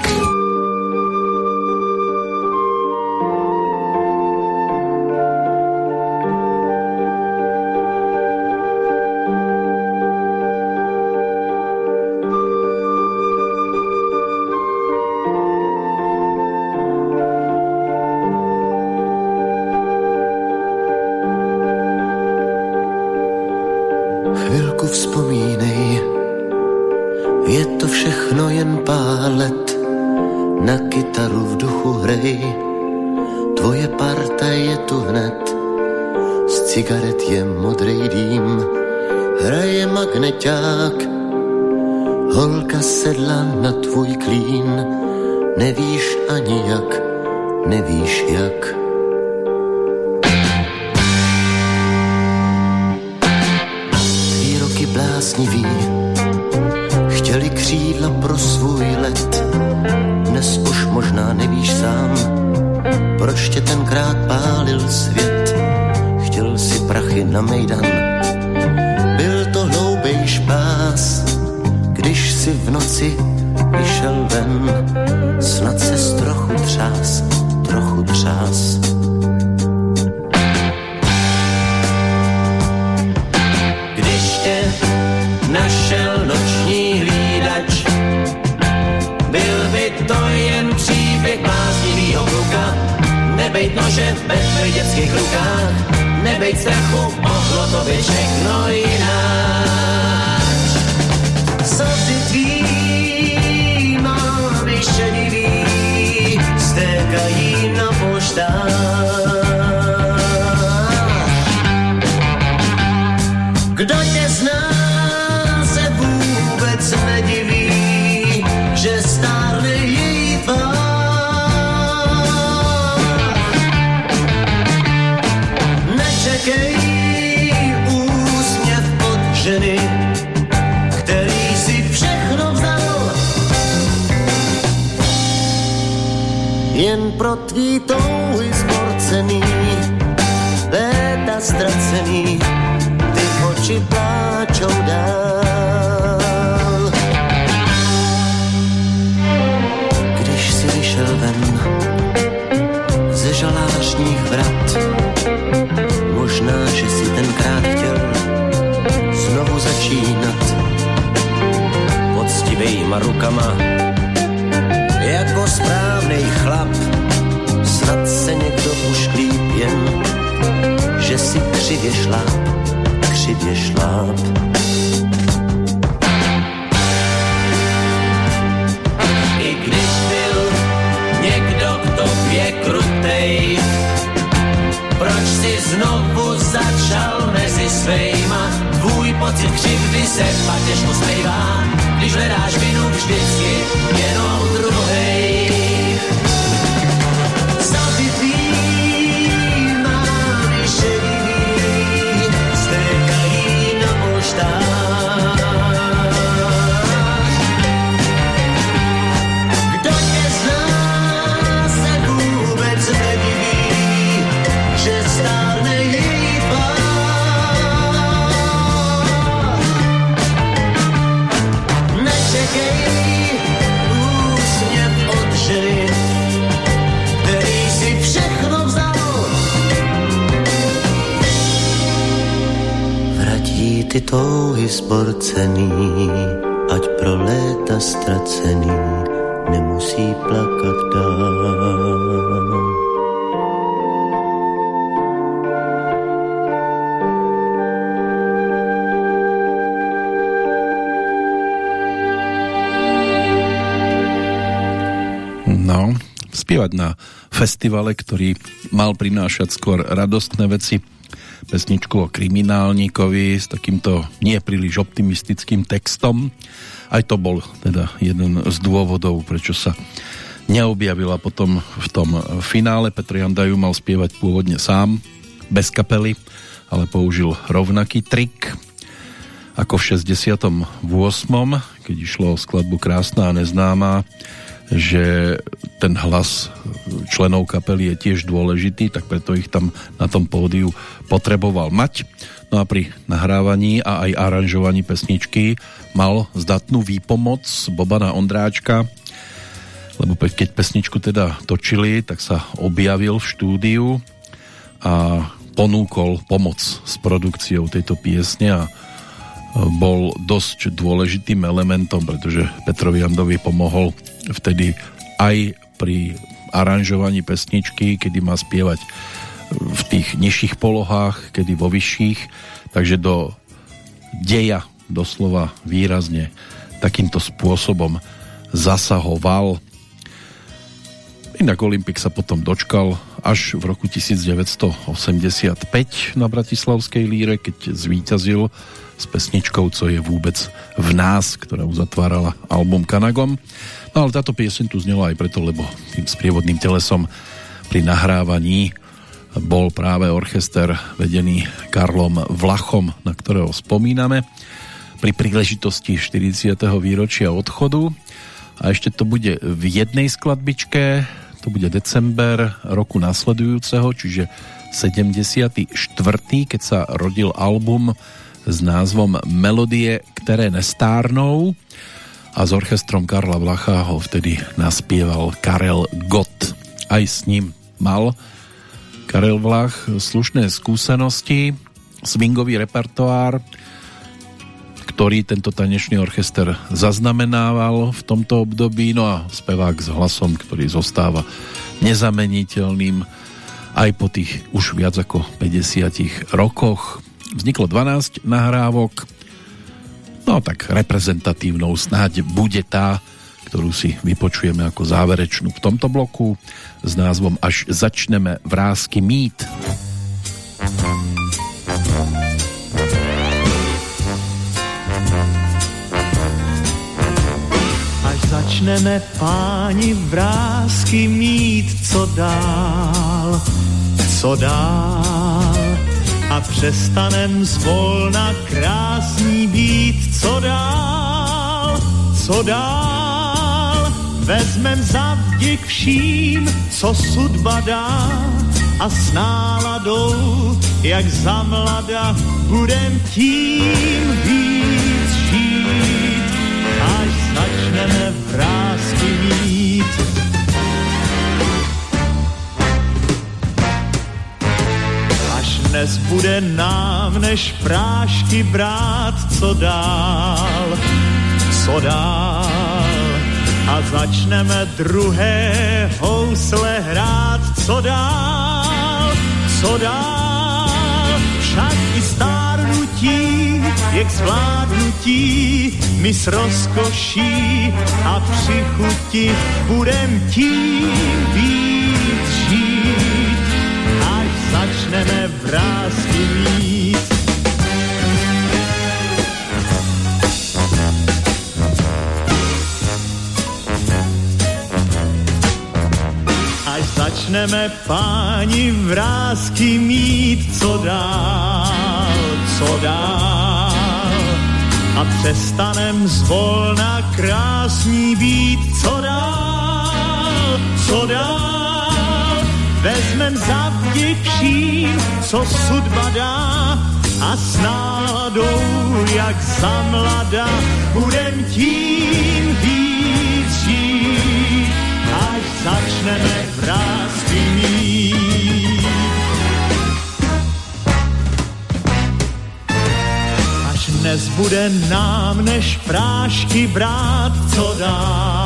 Spievať na festivale, ktorý mal prinášať skôr radostné veci, pesničku o kriminálníkovi s takýmto nie príliš optimistickým textom. Aj to bol teda jeden z dôvodov, prečo sa neobjavila potom v tom finále. Petr Jandaju mal spievať pôvodne sám, bez kapely, ale použil rovnaký trik ako v 68. keď išlo o skladbu Krásná a neznáma, že ten hlas členov kapely je tiež dôležitý, tak preto ich tam na tom pódiu potreboval mať. No a pri nahrávaní a aj aranžovaní pesničky mal zdatnú výpomoc Bobana Ondráčka, lebo keď pesničku teda točili, tak sa objavil v štúdiu a ponúkol pomoc s produkciou tejto piesne a bol dosť dôležitým elementom, pretože Petrovi Jandovi pomohol vtedy aj pri aranžovaní pesničky, kedy má spievať v tých nižších polohách, kedy vo vyšších, takže do deja doslova výrazne takýmto spôsobom zasahoval. Inak Olympik sa potom dočkal až v roku 1985 na Bratislavskej líre, keď zvíťazil s pesničkou Co je vôbec v nás, ktorá uzatvárala album Kanagom. No ale táto pieseň tu znela aj preto, lebo tým sprievodným telesom pri nahrávaní bol práve orchester vedený Karlom Vlachom, na ktorého spomíname pri príležitosti 40. výročia odchodu. A ešte to bude v jednej skladbičke, to bude december roku nasledujúceho, čiže 74. keď sa rodil album s názvom Melodie, ktoré nestárnou a s orchestrom Karla Vlacha ho vtedy naspieval Karel Gott. Aj s ním mal Karel Vlach slušné skúsenosti, swingový repertoár, ktorý tento tanečný orchester zaznamenával v tomto období, no a spevák s hlasom, ktorý zostáva nezameniteľným aj po tých už viac ako 50 rokoch Vzniklo 12 nahrávok, no tak reprezentatívnou snáď bude tá, ktorú si vypočujeme ako záverečnú v tomto bloku. S názvom Až začneme vrázky mít. Až začneme páni vrázky mít, co dál, co dál a přestanem zvolna krásný být. Co dál, co dál, vezmem za vděk vším, co sudba dá. A s náladou, jak za mlada, budem tím víc žít, až začneme vrázky dnes bude nám než prášky brát, co dál, co dál. A začneme druhé housle hrát, co dál, co dál. však i stárnutí je k zvládnutí my s rozkoší a při chuti budem tím víc začneme vrázky mít. Až začneme páni vrázky mít, co dál, co dál. A přestanem zvolna krásný být, co dál, co dál. Vezmem za vším, co sudba dá, a s náladou, jak za mlada, budem tím víc žít, až začneme vrázky mít. Až nezbude nám než prášky brát, co dál,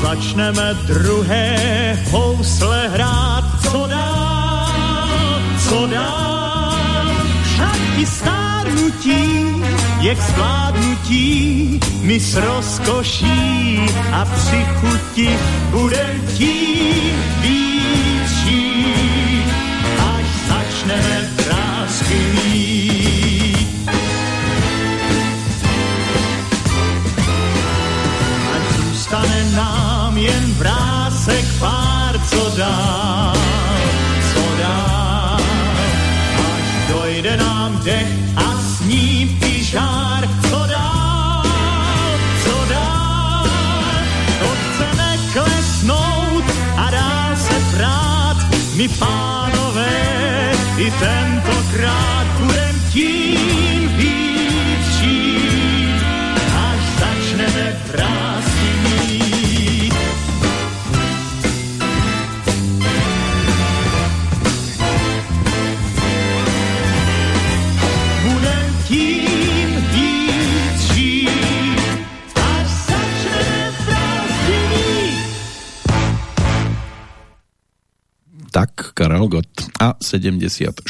Začneme druhé housle hrát, co dál, co dál. Však i stárnutí je k zvládnutí, my s rozkoší a při chuti budem tím víc dech a s ním i žár, co dál, co dál. To chceme klesnout a dál se prát, my pánové, i tentokrát a 74.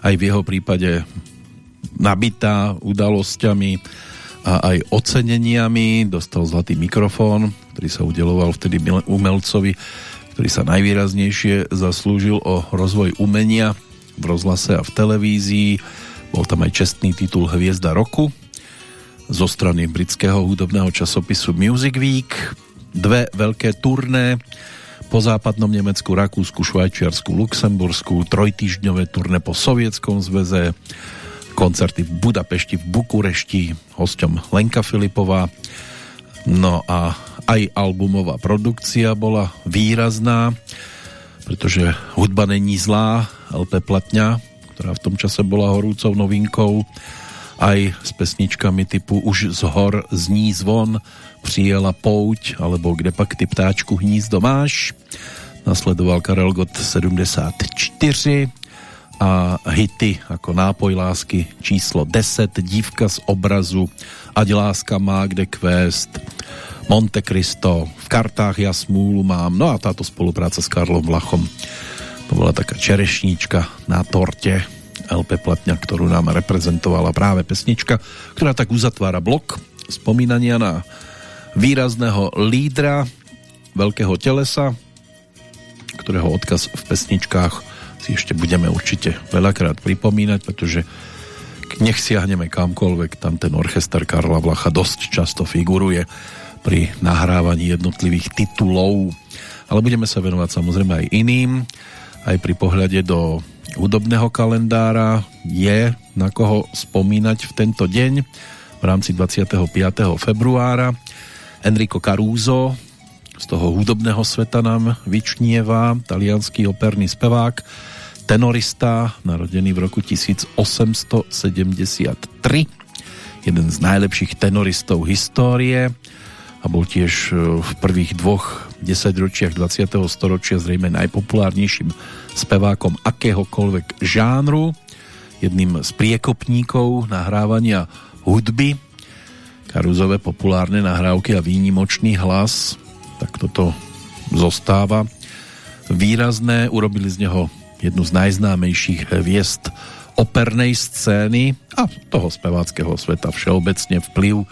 Aj v jeho prípade nabitá udalosťami a aj oceneniami. Dostal zlatý mikrofón, ktorý sa udeloval vtedy umelcovi, ktorý sa najvýraznejšie zaslúžil o rozvoj umenia v rozhlase a v televízii. Bol tam aj čestný titul Hviezda roku zo strany britského hudobného časopisu Music Week. Dve veľké turné po západnom Nemecku, Rakúsku, Švajčiarsku, Luxembursku, trojtýždňové turné po Sovietskom zväze, koncerty v Budapešti, v Bukurešti, hosťom Lenka Filipová. No a aj albumová produkcia bola výrazná, pretože hudba není zlá, LP Platňa, ktorá v tom čase bola horúcou novinkou, aj s pesničkami typu Už z hor zní zvon, Přijela pouť, alebo Kde pak ty ptáčku hnízdo máš. Nasledoval Karel Gott 74 a hity ako Nápoj lásky číslo 10, Dívka z obrazu, Ať láska má kde kvést, Monte Cristo, v kartách ja smúlu mám, no a táto spolupráca s Karlom Vlachom to bola taká čerešníčka na torte LP Platňa, ktorú nám reprezentovala práve pesnička, ktorá tak uzatvára blok spomínania na výrazného lídra veľkého telesa, ktorého odkaz v pesničkách si ešte budeme určite veľakrát pripomínať, pretože nech siahneme kamkoľvek, tam ten orchester Karla Vlacha dosť často figuruje pri nahrávaní jednotlivých titulov. Ale budeme sa venovať samozrejme aj iným. Aj pri pohľade do hudobného kalendára je na koho spomínať v tento deň v rámci 25. februára Enrico Caruso z toho hudobného sveta nám vyčnieva, talianský operný spevák, tenorista, narodený v roku 1873, jeden z najlepších tenoristov histórie a bol tiež v prvých dvoch desaťročiach 20. storočia zrejme najpopulárnejším spevákom akéhokoľvek žánru, jedným z priekopníkov nahrávania hudby Karuzové populárne nahrávky a výnimočný hlas, tak toto zostáva výrazné. Urobili z neho jednu z najznámejších hviezd opernej scény a toho speváckého sveta všeobecne vplyv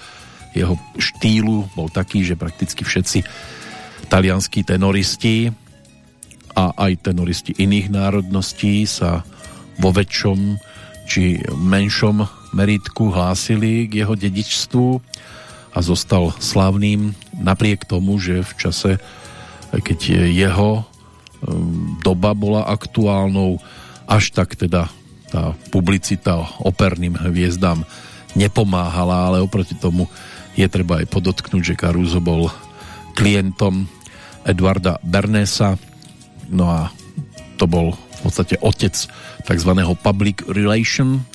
jeho štýlu bol taký, že prakticky všetci talianskí tenoristi a aj tenoristi iných národností sa vo väčšom či menšom meritku hlásili k jeho dedičstvu a zostal slavným napriek tomu, že v čase, keď jeho um, doba bola aktuálnou, až tak teda tá publicita operným hviezdám nepomáhala, ale oproti tomu je treba aj podotknúť, že Caruso bol klientom Eduarda Bernesa, no a to bol v podstate otec tzv. public relation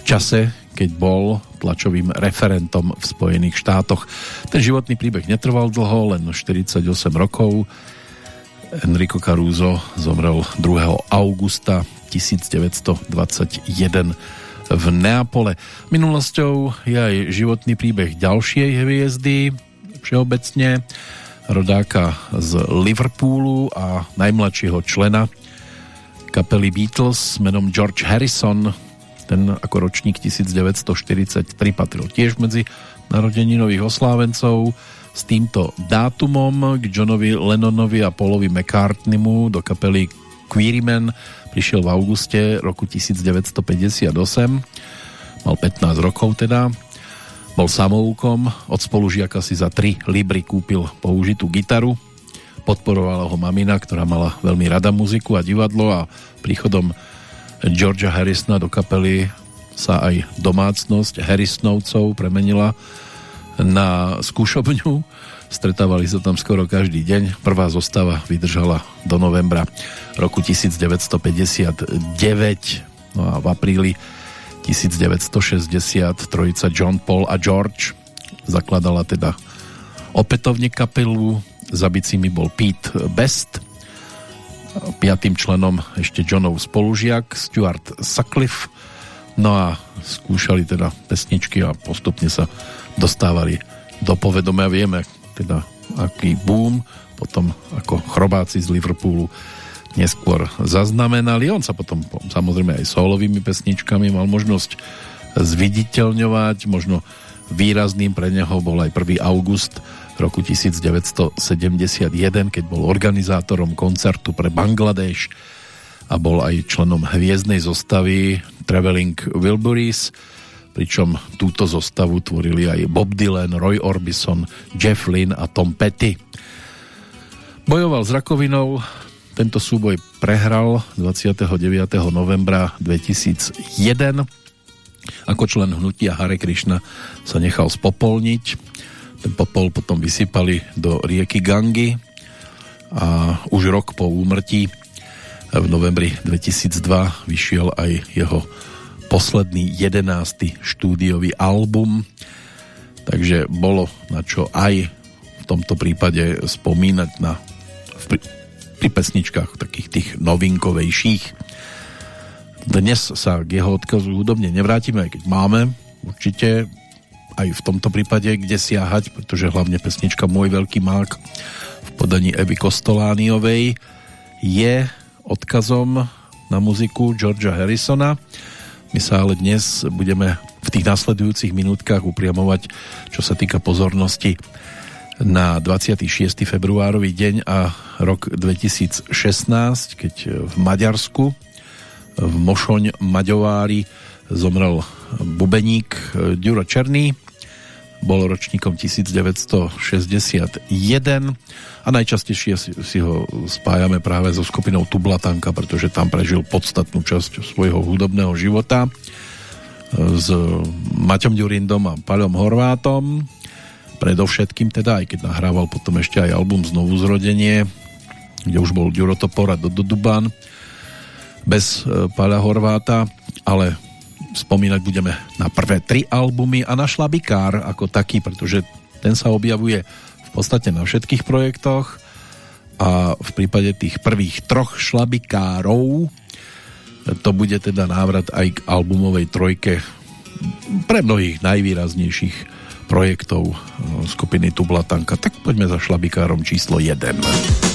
v čase, keď bol tlačovým referentom v Spojených štátoch. Ten životný príbeh netrval dlho, len 48 rokov. Enrico Caruso zomrel 2. augusta 1921 v Neapole. Minulosťou je aj životný príbeh ďalšej hviezdy, všeobecne rodáka z Liverpoolu a najmladšieho člena kapely Beatles menom George Harrison. Ten ako ročník 1943 patril tiež medzi narodeninových oslávencov. S týmto dátumom k Johnovi Lennonovi a Paulovi McCartneymu do kapely Querymen prišiel v auguste roku 1958 mal 15 rokov teda. Bol samoukom od spolužiaka si za 3 libry kúpil použitú gitaru. Podporovala ho mamina, ktorá mala veľmi rada muziku a divadlo a príchodom Georgia Harrisona do kapely sa aj domácnosť Harrisonovcov premenila na skúšobňu Stretávali sa tam skoro každý deň. Prvá zostava vydržala do novembra roku 1959. No a v apríli 1960 trojica John Paul a George zakladala teda opätovne kapelu. Za bicími bol Pete Best, piatým členom ešte Johnov spolužiak Stuart Sutcliffe. No a skúšali teda pesničky a postupne sa dostávali do povedomia. Vieme, teda aký boom, potom ako chrobáci z Liverpoolu neskôr zaznamenali. On sa potom samozrejme aj solovými pesničkami mal možnosť zviditeľňovať, možno výrazným pre neho bol aj 1. august roku 1971, keď bol organizátorom koncertu pre Bangladeš a bol aj členom hviezdnej zostavy Traveling Wilburys pričom túto zostavu tvorili aj Bob Dylan, Roy Orbison, Jeff Lynne a Tom Petty. Bojoval s rakovinou, tento súboj prehral 29. novembra 2001. Ako člen hnutia Hare Krishna sa nechal spopolniť. Ten popol potom vysypali do rieky Gangy a už rok po úmrtí v novembri 2002 vyšiel aj jeho posledný jedenácty štúdiový album, takže bolo na čo aj v tomto prípade spomínať na pri, pri pesničkách takých tých novinkovejších. Dnes sa k jeho odkazu hudobne nevrátime, aj keď máme určite aj v tomto prípade kde siahať, pretože hlavne pesnička Môj veľký mák v podaní Evy Kostolániovej je odkazom na muziku Georgia Harrisona my sa ale dnes budeme v tých nasledujúcich minútkach upriamovať, čo sa týka pozornosti na 26. februárový deň a rok 2016, keď v Maďarsku v Mošoň Maďovári zomrel bubeník Ďuro Černý, bol ročníkom 1961 a najčastejšie si, ho spájame práve so skupinou Tublatanka, pretože tam prežil podstatnú časť svojho hudobného života e, s Maťom Ďurindom a Paľom Horvátom predovšetkým teda, aj keď nahrával potom ešte aj album Znovu zrodenie, kde už bol Ďuro Topor a Dodo Duban bez e, Paľa Horváta, ale spomínať budeme na prvé tri albumy a na Šlabikár ako taký, pretože ten sa objavuje v podstate na všetkých projektoch a v prípade tých prvých troch šlabikárov to bude teda návrat aj k albumovej trojke pre mnohých najvýraznejších projektov skupiny Tublatanka. Tak poďme za šlabikárom číslo 1.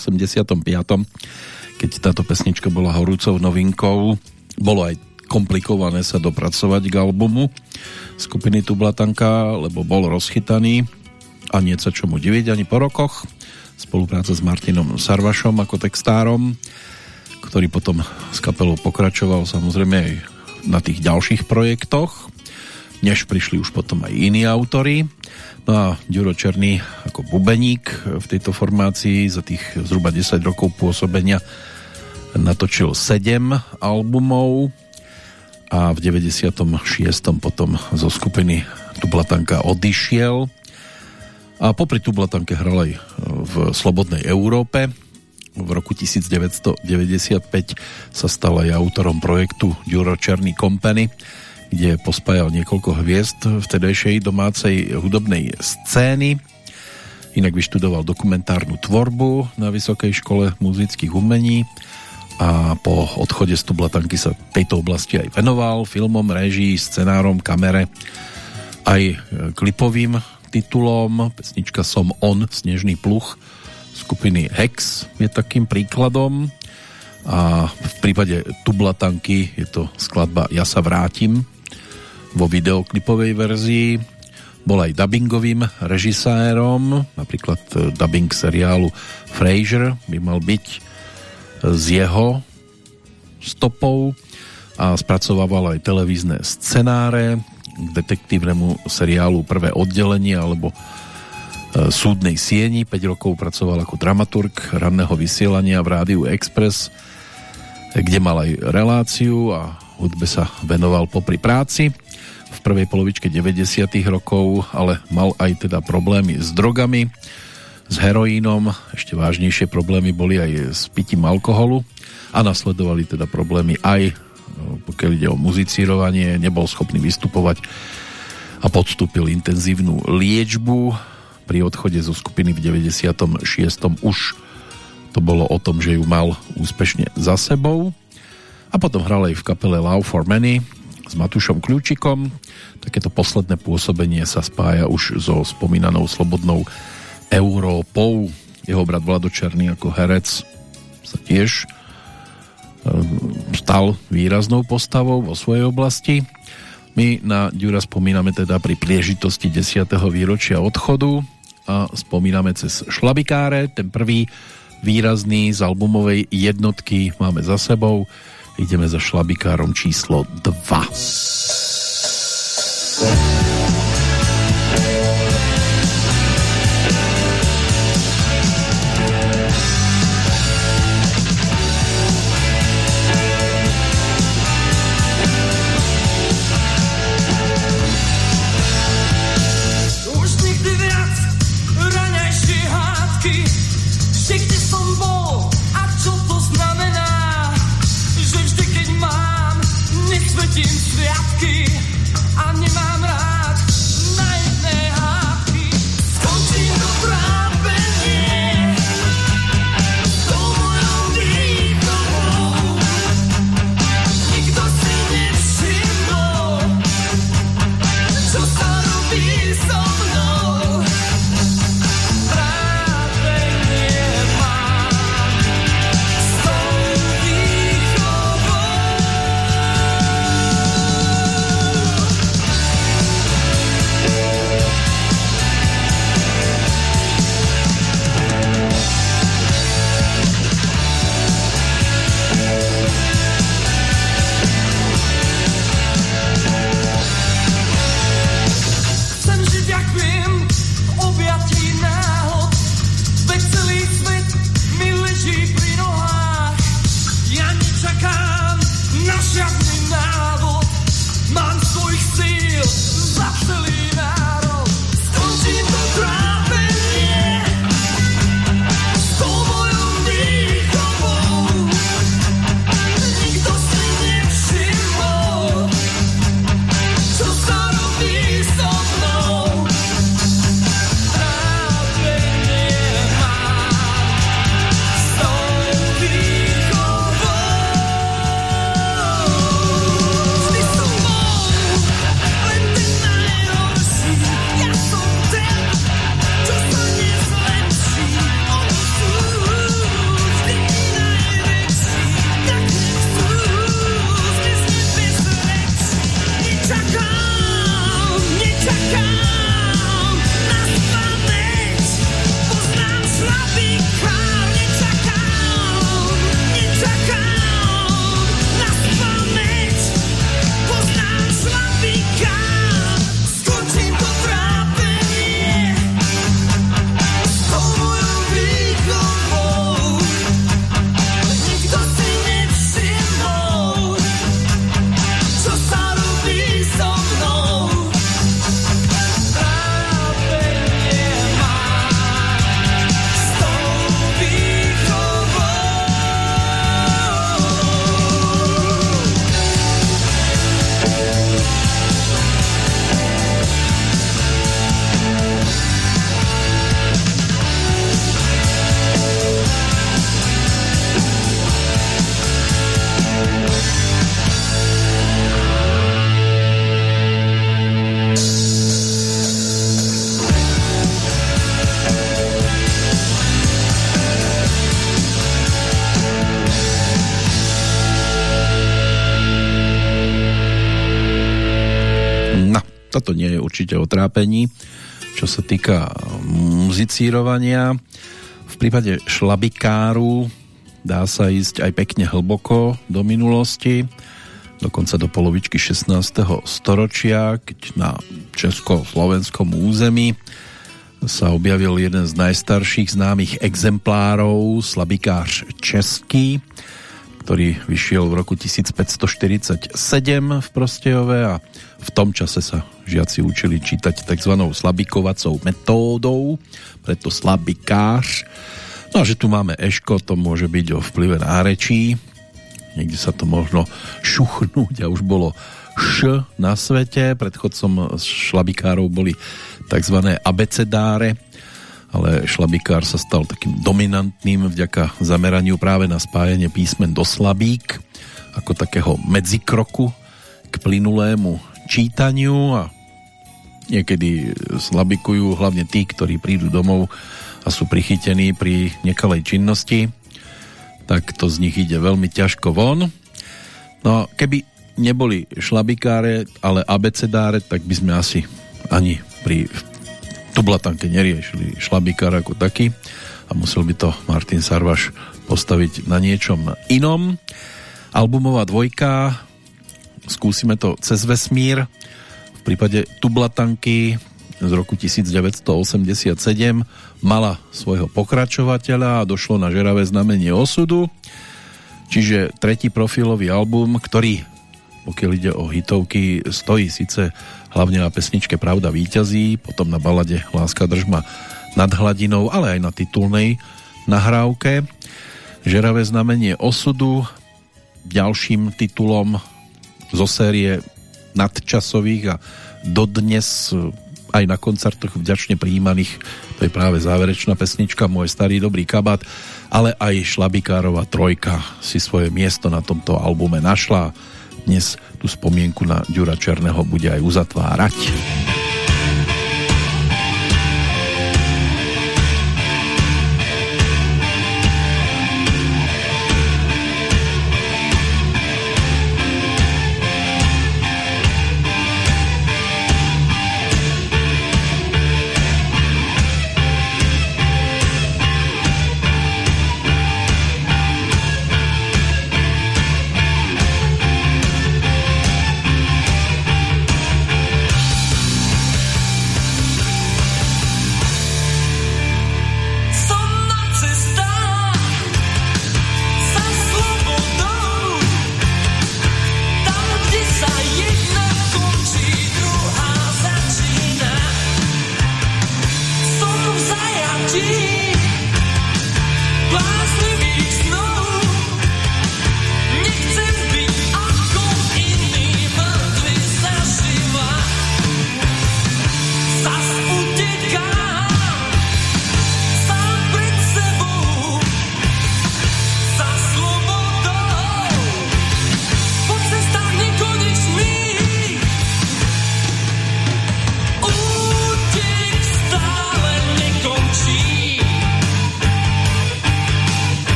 85. keď táto pesnička bola horúcou novinkou, bolo aj komplikované sa dopracovať k albumu skupiny Tublatanka, lebo bol rozchytaný a nie sa čomu diviť ani po rokoch. Spolupráca s Martinom Sarvašom ako textárom, ktorý potom s kapelou pokračoval samozrejme aj na tých ďalších projektoch, než prišli už potom aj iní autory. No a Ďuro Černý ako bubeník v tejto formácii za tých zhruba 10 rokov pôsobenia natočil 7 albumov a v 96. potom zo skupiny Tublatanka odišiel a popri Tublatanke hral aj v Slobodnej Európe. V roku 1995 sa stal aj autorom projektu Ďuro Černý Company, kde pospájal niekoľko hviezd vtedejšej domácej hudobnej scény. Inak vyštudoval dokumentárnu tvorbu na Vysokej škole muzických umení a po odchode z Tublatanky sa tejto oblasti aj venoval filmom, režii, scenárom, kamere aj klipovým titulom. Pesnička Som on, Snežný pluch skupiny Hex je takým príkladom a v prípade Tublatanky je to skladba Ja sa vrátim vo videoklipovej verzii bol aj dubbingovým režisérom napríklad dubbing seriálu Frasier by mal byť z jeho stopou a spracovával aj televízne scenáre k detektívnemu seriálu Prvé oddelenie alebo e, súdnej sieni. 5 rokov pracoval ako dramaturg ranného vysielania v Rádiu Express, kde mal aj reláciu a hudbe sa venoval popri práci. V prvej polovičke 90. rokov ale mal aj teda problémy s drogami, s heroínom, ešte vážnejšie problémy boli aj s pitím alkoholu a nasledovali teda problémy aj pokiaľ ide o muzicírovanie, nebol schopný vystupovať a podstúpil intenzívnu liečbu. Pri odchode zo skupiny v 96. už to bolo o tom, že ju mal úspešne za sebou. A potom hral aj v kapele Love for Many s Matušom Kľúčikom. Takéto posledné pôsobenie sa spája už so spomínanou Slobodnou Európou. Jeho brat Vlado Černý ako herec sa tiež Ehm, stal výraznou postavou vo svojej oblasti. My na Ďura spomíname teda pri príležitosti 10. výročia odchodu a spomíname cez šlabikáre. Ten prvý výrazný z albumovej jednotky máme za sebou. Ideme za šlabikárom číslo 2. trápení, čo sa týka muzicírovania. V prípade šlabikáru dá sa ísť aj pekne hlboko do minulosti, dokonca do polovičky 16. storočia, keď na česko-slovenskom území sa objavil jeden z najstarších známych exemplárov, slabikář český, ktorý vyšiel v roku 1547 v Prostejove a v tom čase sa žiaci učili čítať tzv. slabikovacou metódou, preto slabikář. No a že tu máme Eško, to môže byť o vplyve nárečí, niekde sa to možno šuchnúť a už bolo š na svete, predchodcom šlabikárov boli tzv. abecedáre, ale šlabikár sa stal takým dominantným vďaka zameraniu práve na spájanie písmen do slabík, ako takého medzikroku k plynulému čítaniu a niekedy slabikujú hlavne tí, ktorí prídu domov a sú prichytení pri nekalej činnosti, tak to z nich ide veľmi ťažko von. No keby neboli šlabikáre, ale abecedáre, tak by sme asi ani pri tublatanke neriešili šlabikár ako taký a musel by to Martin Sarvaš postaviť na niečom inom. Albumová dvojka, skúsime to cez vesmír, v prípade tublatanky z roku 1987 mala svojho pokračovateľa a došlo na žeravé znamenie osudu, čiže tretí profilový album, ktorý pokiaľ ide o hitovky, stojí síce hlavne na pesničke Pravda víťazí, potom na balade Láska držma nad hladinou, ale aj na titulnej nahrávke. Žeravé znamenie osudu, ďalším titulom zo série nadčasových a dodnes aj na koncertoch vďačne prijímaných, to je práve záverečná pesnička Môj starý dobrý kabát, ale aj Šlabikárova trojka si svoje miesto na tomto albume našla. Dnes tú spomienku na Ďura Černého bude aj uzatvárať.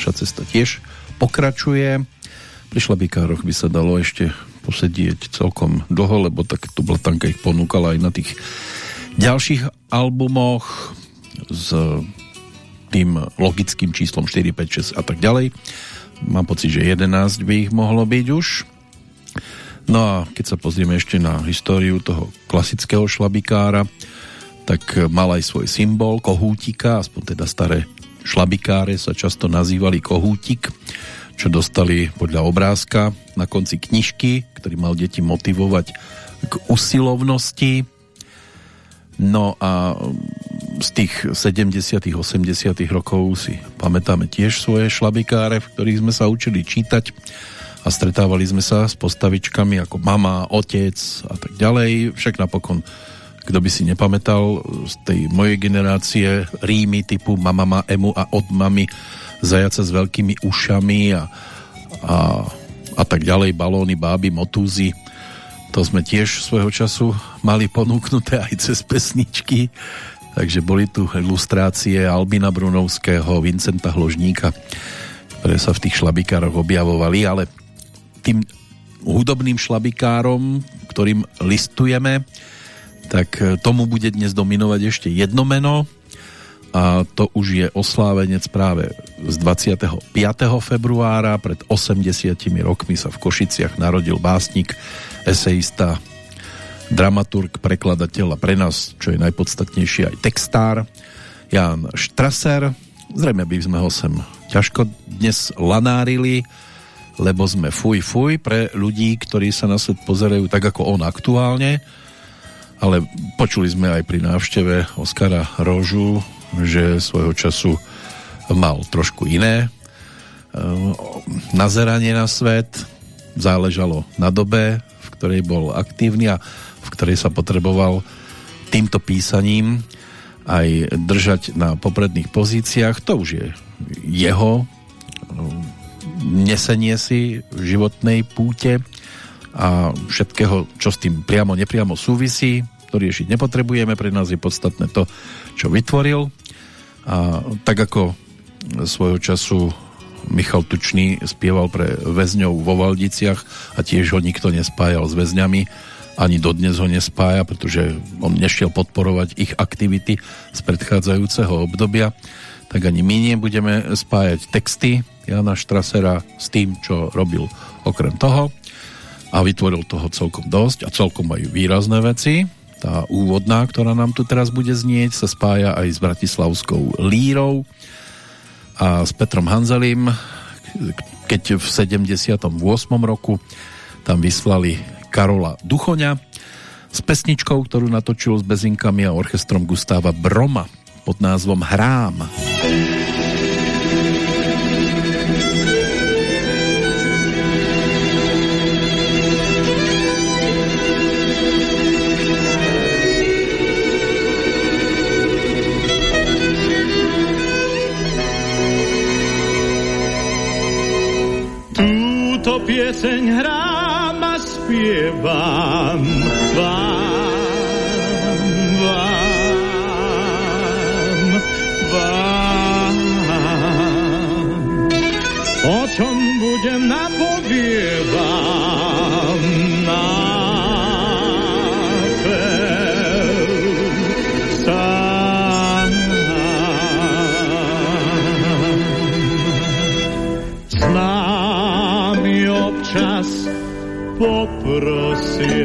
Naša cesta tiež pokračuje. Pri šlabikároch by sa dalo ešte posedieť celkom dlho, lebo tak tu Blatanka ich ponúkala aj na tých ďalších albumoch s tým logickým číslom 4, 5, 6 a tak ďalej. Mám pocit, že 11 by ich mohlo byť už. No a keď sa pozrieme ešte na históriu toho klasického šlabikára, tak mal aj svoj symbol kohútika, aspoň teda staré šlabikáre sa často nazývali kohútik, čo dostali podľa obrázka na konci knižky, ktorý mal deti motivovať k usilovnosti. No a z tých 70 80 rokov si pamätáme tiež svoje šlabikáre, v ktorých sme sa učili čítať a stretávali sme sa s postavičkami ako mama, otec a tak ďalej. Však napokon kto by si nepamätal z tej mojej generácie rímy typu mama ma emu a od mami zajaca s veľkými ušami a, a, a tak ďalej, balóny, báby, motúzy. To sme tiež svojho času mali ponúknuté aj cez pesničky. Takže boli tu ilustrácie Albina Brunovského, Vincenta Hložníka, ktoré sa v tých šlabikároch objavovali, ale tým hudobným šlabikárom, ktorým listujeme, tak e, tomu bude dnes dominovať ešte jedno meno a to už je oslávenec práve z 25. februára pred 80 rokmi sa v Košiciach narodil básnik, eseista, dramaturg, prekladateľ a pre nás, čo je najpodstatnejšie, aj textár Jan Štraser. Zrejme by sme ho sem ťažko dnes lanárili, lebo sme fuj fuj pre ľudí, ktorí sa na svet pozerajú tak ako on aktuálne, ale počuli sme aj pri návšteve Oskara Rožu, že svojho času mal trošku iné eh, nazeranie na svet, záležalo na dobe, v ktorej bol aktívny a v ktorej sa potreboval týmto písaním aj držať na popredných pozíciách. To už je jeho eh, nesenie si v životnej púte a všetkého, čo s tým priamo, nepriamo súvisí. To riešiť nepotrebujeme, pre nás je podstatné to, čo vytvoril. A tak ako svojho času Michal Tučný spieval pre väzňov vo Valdiciach a tiež ho nikto nespájal s väzňami, ani dodnes ho nespája, pretože on nešiel podporovať ich aktivity z predchádzajúceho obdobia, tak ani my nebudeme spájať texty Jana Štrasera s tým, čo robil okrem toho a vytvoril toho celkom dosť a celkom aj výrazné veci. Tá úvodná, ktorá nám tu teraz bude znieť, sa spája aj s Bratislavskou lírou a s Petrom Hanzelim, keď v 78. roku tam vyslali Karola Duchoňa s pesničkou, ktorú natočil s bezinkami a orchestrom Gustáva Broma pod názvom Hrám. Hrám. Pieseň hrám a spievam vám, vám, vám. O čom budem napovievam poprosím.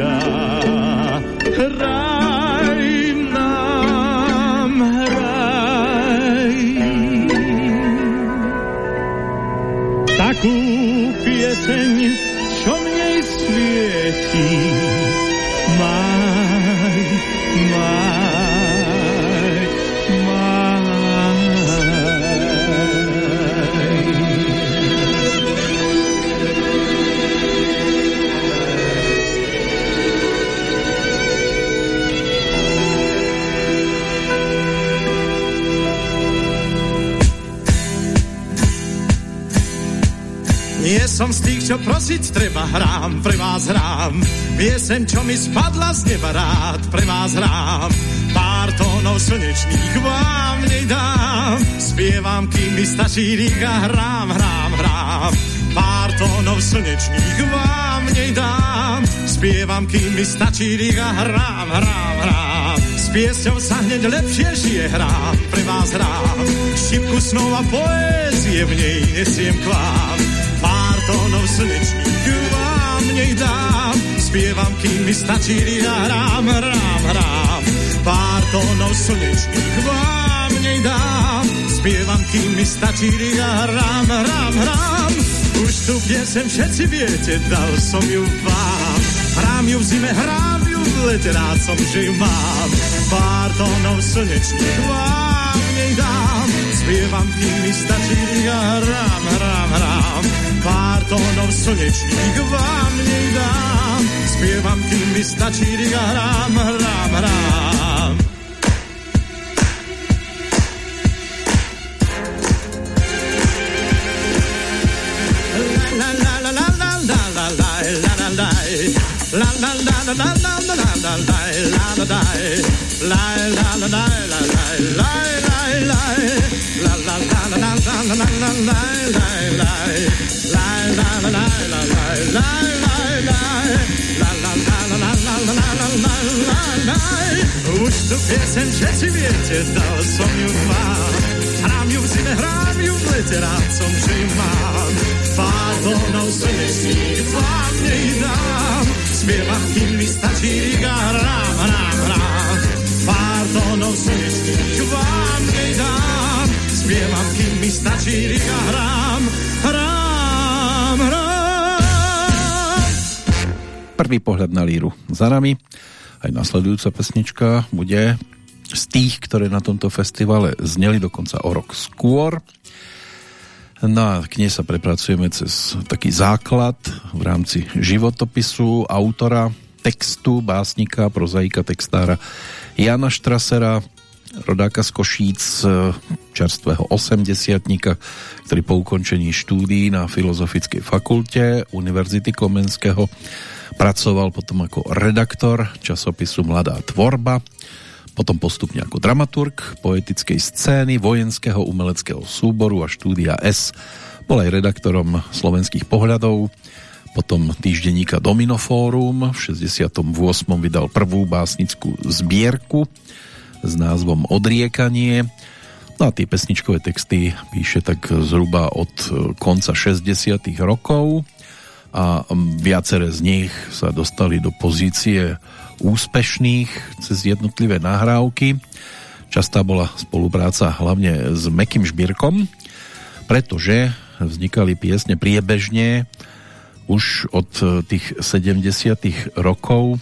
Som z tých, čo prosiť treba, hrám, pre vás hrám. Piesem, čo mi spadla z neba rád, pre vás hrám. Pár tónov slnečných vám nedám, spievam kým mi stačí rýk a hrám, hrám, hrám. Pár tónov slnečných vám nej dám. Spievam, kým mi stačí rýk a hrám, hrám, hrám. S piesťou sa hneď lepšie žije hrám, pre vás hrám. Šipku snov a poézie v nej nesiem k vám. Tónov slnečných vám nej dám. Spievam, kým mi stačí rýk a hrám, hrám, hrám. Pár tónov slnečných vám nej dám. Spievam, kým mi stačí rýk a hrám, hrám, hrám. Už tu piesem všetci viete, dal som ju vám. Hrám ju v zime, hrám ju v lete, rád som, že ju mám. Pár tónov slnečných vám nej dám. Spievam, kým mi stačí a hrám, hrám, hrám. Pár tónov slnečných vám nej dám. Spievam, kým mi stačí a hrám, hrám, hrám. La la la la la La la la la la la la la la la la tu piesen všetci viete, dal som ju vám Hrám ju v zime, hrám ju v lete, rád som, že ju mám. Pár tónov slnečných vám nej dám. Spievam, kým mi stačí rýk a hrám, hrám, hrám Pár tónov slnečných vám nej dám. Spievam, kým mi stačí rýk a hrám, hrám, hrám. Prvý pohľad na líru za nami. Aj nasledujúca pesnička bude z tých, ktoré na tomto festivale zneli dokonca o rok skôr. No a k nej sa prepracujeme cez taký základ v rámci životopisu autora, textu, básnika, prozaika, textára Jana Štrasera, rodáka z Košíc, čerstvého osemdesiatníka, ktorý po ukončení štúdií na Filozofickej fakulte Univerzity Komenského pracoval potom ako redaktor časopisu Mladá tvorba, potom postupne ako dramaturg poetickej scény, vojenského umeleckého súboru a štúdia S. Bol aj redaktorom slovenských pohľadov, potom týždenníka Dominofórum, v 68. vydal prvú básnickú zbierku s názvom Odriekanie. No a tie pesničkové texty píše tak zhruba od konca 60. rokov a viaceré z nich sa dostali do pozície úspešných cez jednotlivé nahrávky. Častá bola spolupráca hlavne s Mekým Žbírkom, pretože vznikali piesne priebežne už od tých 70 rokov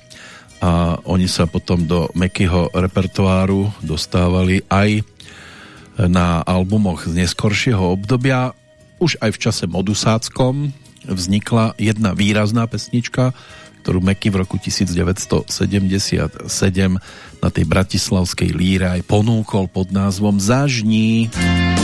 a oni sa potom do Mekyho repertoáru dostávali aj na albumoch z neskoršieho obdobia, už aj v čase modusáckom, vznikla jedna výrazná pesnička, ktorú Meky v roku 1977 na tej bratislavskej líre aj ponúkol pod názvom Zažní. Zažni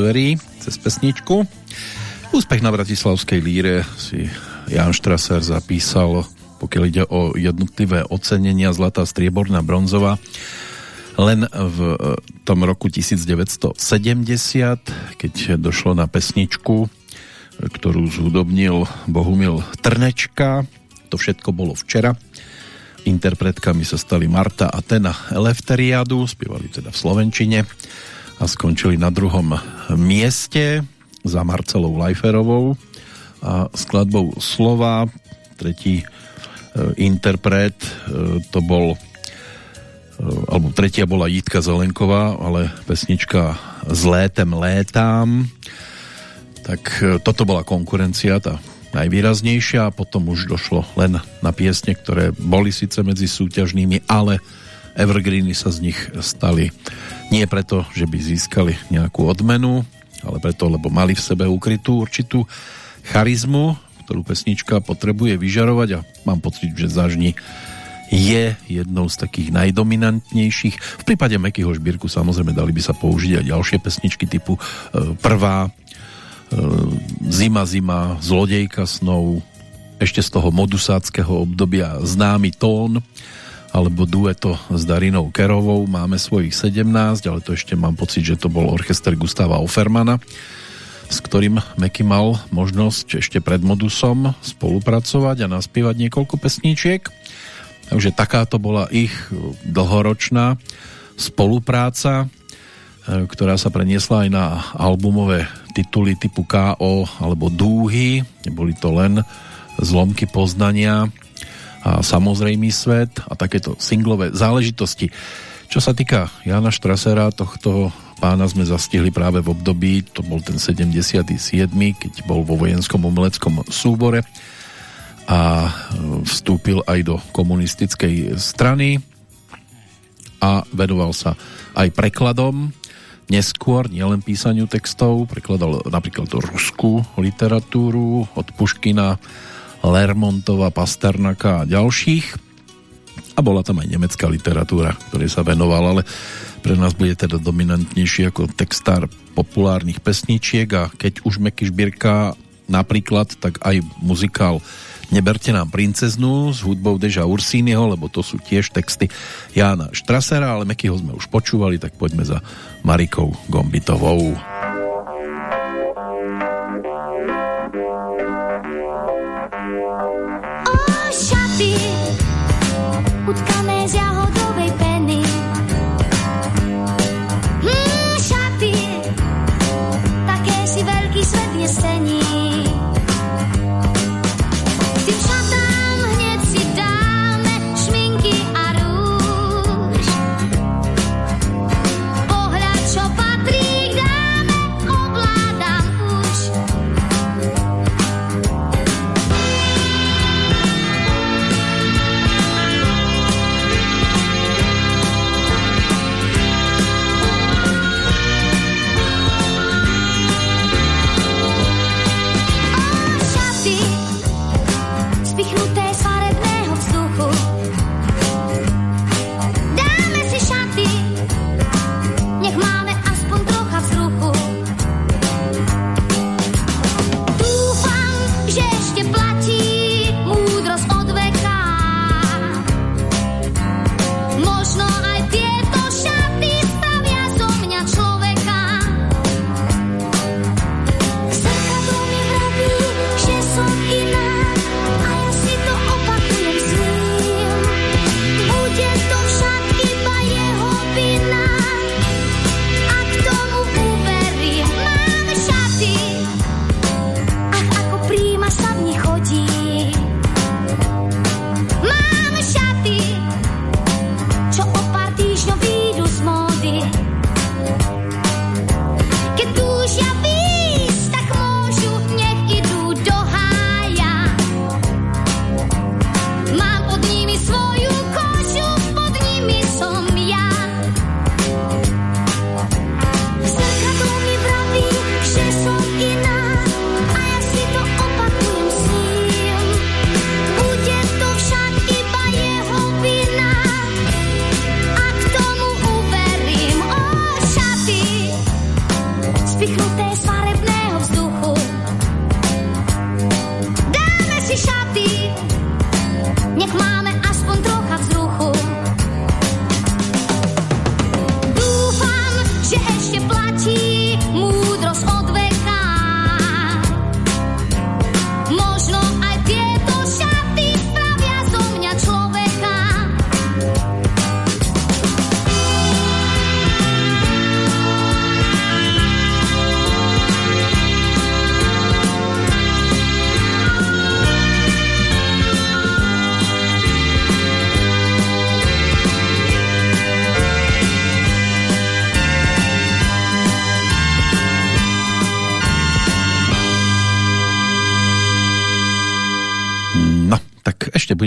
dverí cez pesničku. Úspech na Bratislavskej líre si Jan Štraser zapísal, pokiaľ ide o jednotlivé ocenenia Zlatá, Strieborná, Bronzová, len v e, tom roku 1970, keď došlo na pesničku, e, ktorú zhudobnil Bohumil Trnečka. To všetko bolo včera. Interpretkami sa stali Marta a Tena Elefteriadu, spievali teda v Slovenčine a skončili na druhom mieste za Marcelou Lajferovou a skladbou Slova. Tretí e, interpret e, to bol e, alebo tretia bola Jitka Zelenková, ale pesnička S létem létám. Tak e, toto bola konkurencia, tá najvýraznejšia a potom už došlo len na piesne, ktoré boli síce medzi súťažnými, ale evergreeny sa z nich stali nie preto, že by získali nejakú odmenu, ale preto, lebo mali v sebe ukrytú určitú charizmu, ktorú pesnička potrebuje vyžarovať a mám pocit, že zažni je jednou z takých najdominantnejších. V prípade Mekyho Žbírku samozrejme dali by sa použiť aj ďalšie pesničky typu e, Prvá, e, Zima, zima, Zlodejka snov, ešte z toho modusáckého obdobia Známy tón, alebo dueto s Darinou Kerovou, máme svojich 17, ale to ešte mám pocit, že to bol orchester Gustava Offermana, s ktorým Meky mal možnosť ešte pred modusom spolupracovať a naspievať niekoľko pesníčiek. Takže takáto bola ich dlhoročná spolupráca, e, ktorá sa preniesla aj na albumové tituly typu K.O. alebo Dúhy. Neboli to len zlomky poznania a samozrejmý svet a takéto singlové záležitosti. Čo sa týka Jana Štrasera, tohto pána sme zastihli práve v období, to bol ten 77., keď bol vo vojenskom umeleckom súbore a vstúpil aj do komunistickej strany a venoval sa aj prekladom neskôr, nielen písaniu textov, prekladal napríklad do ruskú literatúru od Puškina, Lermontova, Pasternaka a ďalších. A bola tam aj nemecká literatúra, ktorej sa venoval, ale pre nás bude teda dominantnejší ako textár populárnych pesničiek a keď už Meky Žbírka napríklad, tak aj muzikál Neberte nám princeznu s hudbou Deža Ursínyho, lebo to sú tiež texty Jána Štrasera, ale Mekyho sme už počúvali, tak poďme za Marikou Gombitovou.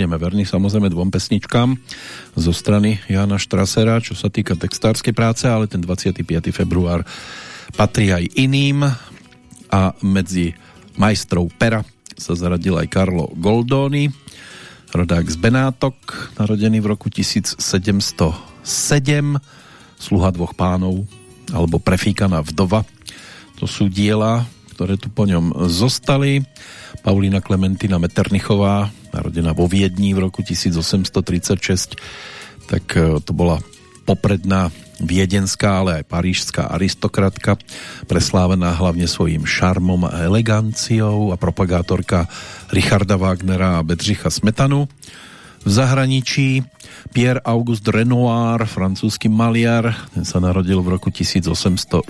Budeme verní samozrejme dvom pesničkám zo strany Jana Štrasera, čo sa týka textárskej práce, ale ten 25. február patrí aj iným a medzi majstrov pera sa zaradil aj Karlo Goldoni, rodák z Benátok, narodený v roku 1707, sluha dvoch pánov, alebo prefíkaná vdova. To sú diela, ktoré tu po ňom zostali. Paulína Klementina Meternichová, narodená vo Viedni v roku 1836, tak e, to bola popredná viedenská, ale aj parížská aristokratka, preslávená hlavne svojím šarmom a eleganciou a propagátorka Richarda Wagnera a Bedřicha Smetanu. V zahraničí Pierre Auguste Renoir, francúzsky maliar, ten sa narodil v roku 1841.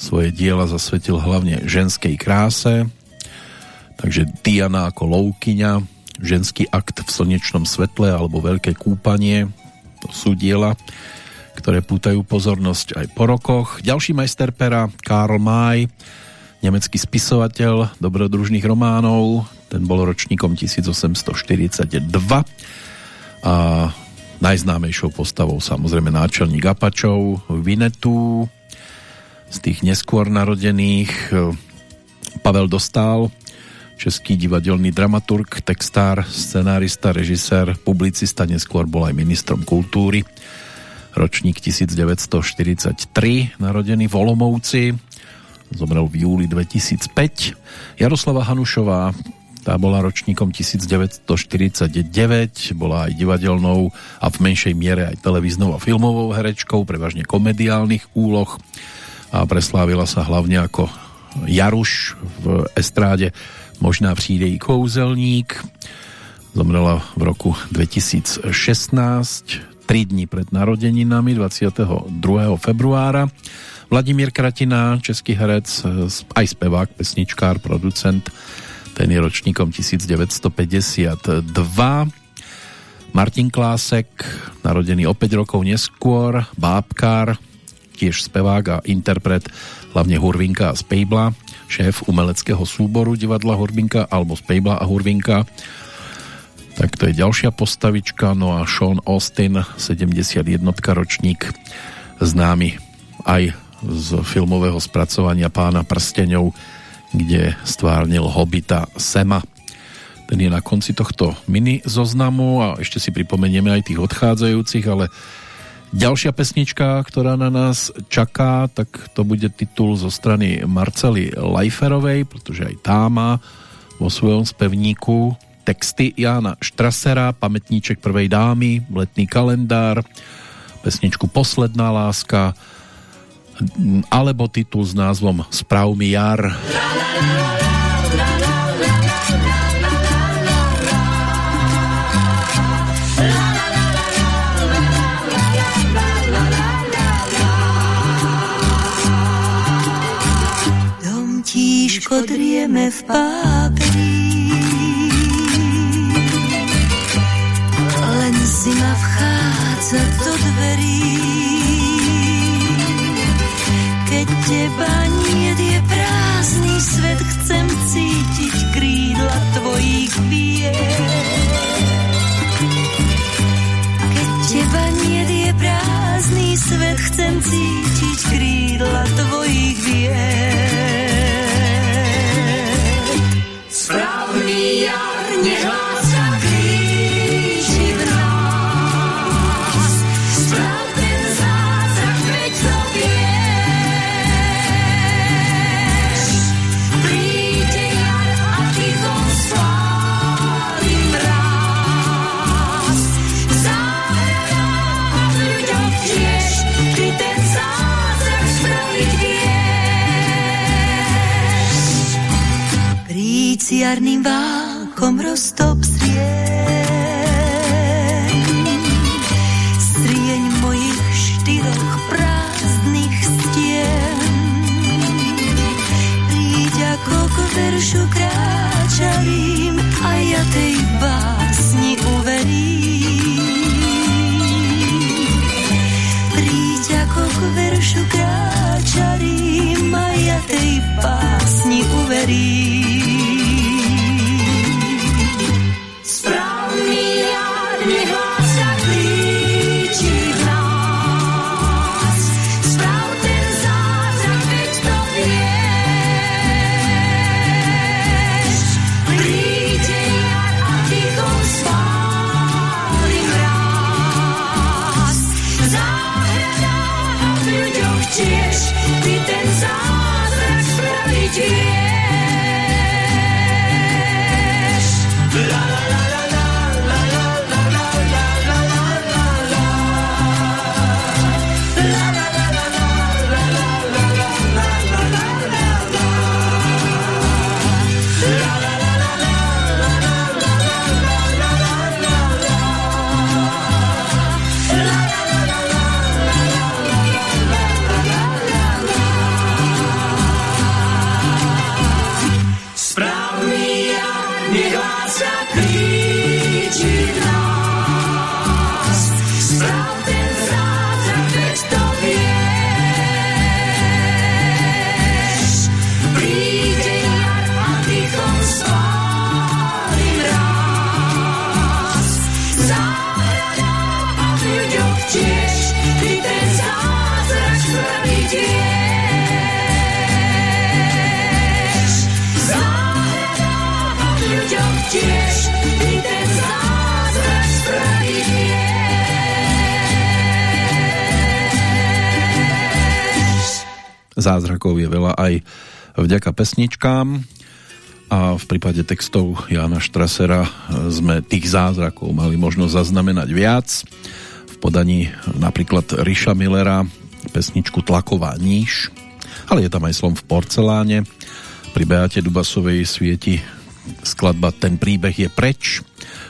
Svoje diela zasvetil hlavne ženskej kráse, takže Diana ako loukyňa, ženský akt v slnečnom svetle alebo veľké kúpanie, to sú diela, ktoré pútajú pozornosť aj po rokoch. Ďalší majster pera, Karl May, nemecký spisovateľ dobrodružných románov, ten bol ročníkom 1842 a najznámejšou postavou samozrejme náčelník Apačov, Vinetu, z tých neskôr narodených Pavel Dostál, český divadelný dramaturg, textár, scenárista, režisér, publicista, neskôr bol aj ministrom kultúry. Ročník 1943, narodený v Olomouci, zomrel v júli 2005. Jaroslava Hanušová, tá bola ročníkom 1949, bola aj divadelnou a v menšej miere aj televíznou a filmovou herečkou, prevažne komediálnych úloh a preslávila sa hlavne ako Jaruš v estráde Možná přijde i kouzelník. Zomrela v roku 2016, 3 dní pred narodeninami 22. februára. Vladimír Kratina, český herec, aj spevák, pesničkár, producent, ten je ročníkom 1952. Martin Klásek, narodený o 5 rokov neskôr, bábkár, tiež spevák a interpret, hlavne Hurvinka a Spejbla, šéf umeleckého súboru divadla Hurvinka alebo Spejbla a Hurvinka. Tak to je ďalšia postavička, no a Sean Austin, 71 ročník, známy aj z filmového spracovania Pána prsteňov, kde stvárnil hobita Sema. Ten je na konci tohto mini zoznamu a ešte si pripomenieme aj tých odchádzajúcich, ale Ďalšia pesnička, ktorá na nás čaká, tak to bude titul zo strany Marcely Lajferovej, pretože aj tá má vo svojom spevníku texty Jána Štrasera, pamätníček prvej dámy, letný kalendár, pesničku Posledná láska, alebo titul s názvom Sprav mi jar. La, la, la, la. Tížko drieme v páperí. Len zima vchádza do dverí. Keď teba nie je prázdny svet, chcem cítiť krídla tvojich vied. Keď teba nie je prázdny svet, chcem cítiť krídla tvojich vied. Správny jar nehlása jarným vákom roztop srien. Strieň mojich štyroch prázdnych stien. Príď ako k veršu kráčavým a ja tej básni uverím. Príď ako k veršu kráčarím a ja tej básni uverím. Zázrakov je veľa aj vďaka pesničkám a v prípade textov Jána Štrasera sme tých zázrakov mali možnosť zaznamenať viac. V podaní napríklad Riša Millera pesničku Tlaková níž, ale je tam aj slom v porceláne. Pri Beate Dubasovej svieti skladba Ten príbeh je preč.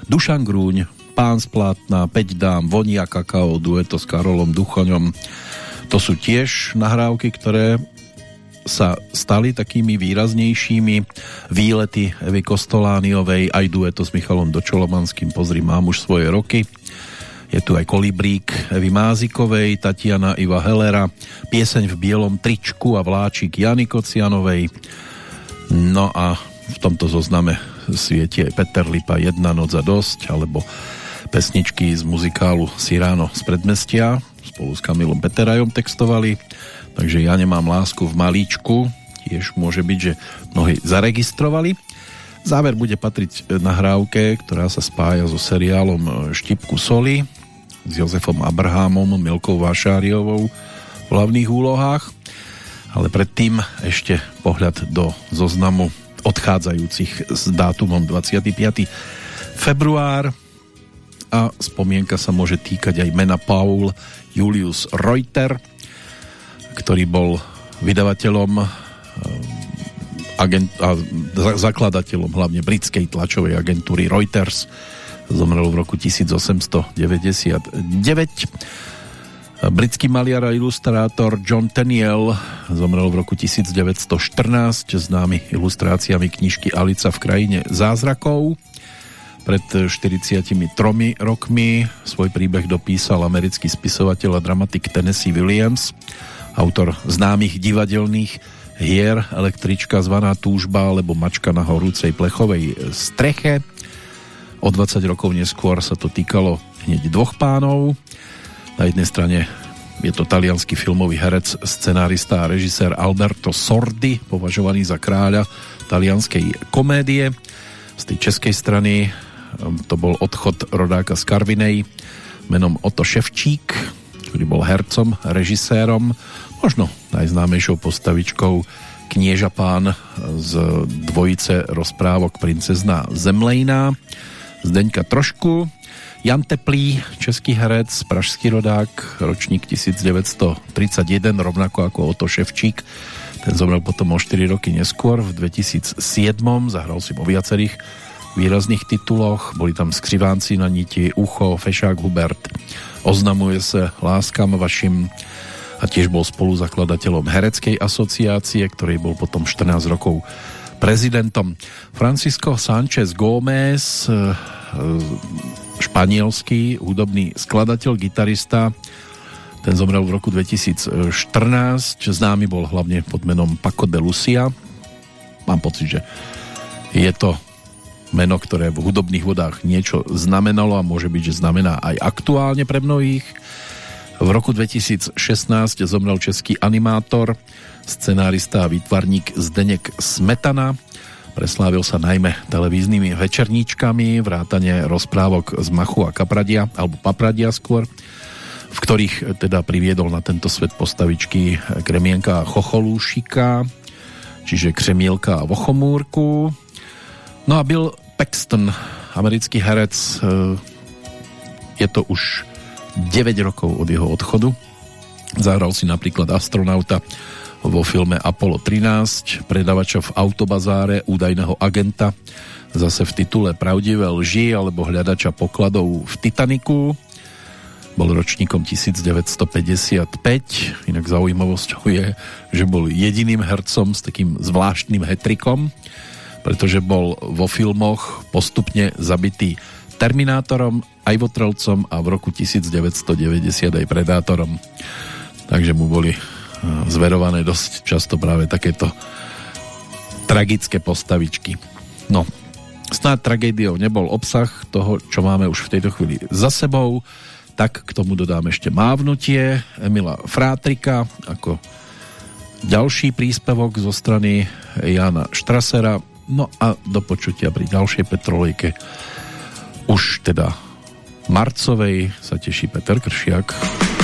Dušan Grúň, Pán z plátna, 5 dám, Vonia kakao, dueto s Karolom Duchoňom. To sú tiež nahrávky, ktoré sa stali takými výraznejšími výlety Evy Kostolániovej, aj dueto s Michalom Dočolomanským, pozri, mám už svoje roky. Je tu aj kolibrík Evy Mázikovej, Tatiana Iva Helera, pieseň v bielom tričku a vláčik Jany Kocianovej. No a v tomto zozname svieti aj Peter Lipa Jedna noc a dosť, alebo pesničky z muzikálu Siráno z predmestia spolu s Kamilom Peterajom textovali. Takže ja nemám lásku v malíčku. Tiež môže byť, že mnohí zaregistrovali. Záver bude patriť nahrávke, ktorá sa spája so seriálom Štipku soli s Jozefom Abrahamom, Milkou Vášáriovou v hlavných úlohách. Ale predtým ešte pohľad do zoznamu odchádzajúcich s dátumom 25. február a spomienka sa môže týkať aj mena Paul Julius Reuter, ktorý bol vydavateľom agent, a zakladateľom hlavne britskej tlačovej agentúry Reuters. Zomrel v roku 1899. Britský maliar a ilustrátor John Tenniel zomrel v roku 1914 známy ilustráciami knižky Alica v krajine zázrakov. Pred 43 rokmi svoj príbeh dopísal americký spisovateľ a dramatik Tennessee Williams, autor známych divadelných hier Električka zvaná túžba alebo Mačka na horúcej plechovej streche. O 20 rokov neskôr sa to týkalo hneď dvoch pánov. Na jednej strane je to talianský filmový herec, scenárista a režisér Alberto Sordi, považovaný za kráľa talianskej komédie. Z tej českej strany to bol odchod rodáka z Karvinej menom Oto Ševčík, ktorý bol hercom, režisérom, možno najznámejšou postavičkou knieža pán z dvojice rozprávok princezna Zemlejná, Zdeňka Trošku, Jan Teplý, český herec, pražský rodák, ročník 1931, rovnako ako Oto Ševčík. Ten zomrel potom o 4 roky neskôr, v 2007. Zahral si vo viacerých výrazných tituloch. Boli tam Skřivánci na niti, Ucho, Fešák Hubert. Oznamuje se láskam vašim a tiež bol spoluzakladateľom Hereckej asociácie, ktorý bol potom 14 rokov prezidentom. Francisco Sánchez Gómez, e, španielský hudobný skladateľ, gitarista, ten zomrel v roku 2014, známy bol hlavne pod menom Paco de Lucia. Mám pocit, že je to meno, ktoré v hudobných vodách niečo znamenalo a môže byť, že znamená aj aktuálne pre mnohých. V roku 2016 zomrel český animátor, scenárista a výtvarník Zdenek Smetana. Preslávil sa najmä televíznymi večerníčkami, vrátane rozprávok z Machu a Kapradia, alebo Papradia skôr, v ktorých teda priviedol na tento svet postavičky Kremienka a Chocholúšika, čiže Křemielka a Vochomúrku. No a Bill Paxton, americký herec, eh, je to už 9 rokov od jeho odchodu. Zahral si napríklad astronauta vo filme Apollo 13, predavača v autobazáre, údajného agenta, zase v titule Pravdivé lži alebo hľadača pokladov v Titaniku. Bol ročníkom 1955, inak zaujímavosťou je, že bol jediným hercom s takým zvláštnym hetrikom, pretože bol vo filmoch postupne zabitý Terminátorom, aj Votrelcom a v roku 1990 aj Predátorom. Takže mu boli eh, zverované dosť často práve takéto tragické postavičky. No, snáď tragédiou nebol obsah toho, čo máme už v tejto chvíli za sebou, tak k tomu dodám ešte mávnutie Emila Frátrika ako ďalší príspevok zo strany Jana Štrasera no a do počutia pri ďalšej Petrolejke už teda marcovej sa teší Peter Kršiak.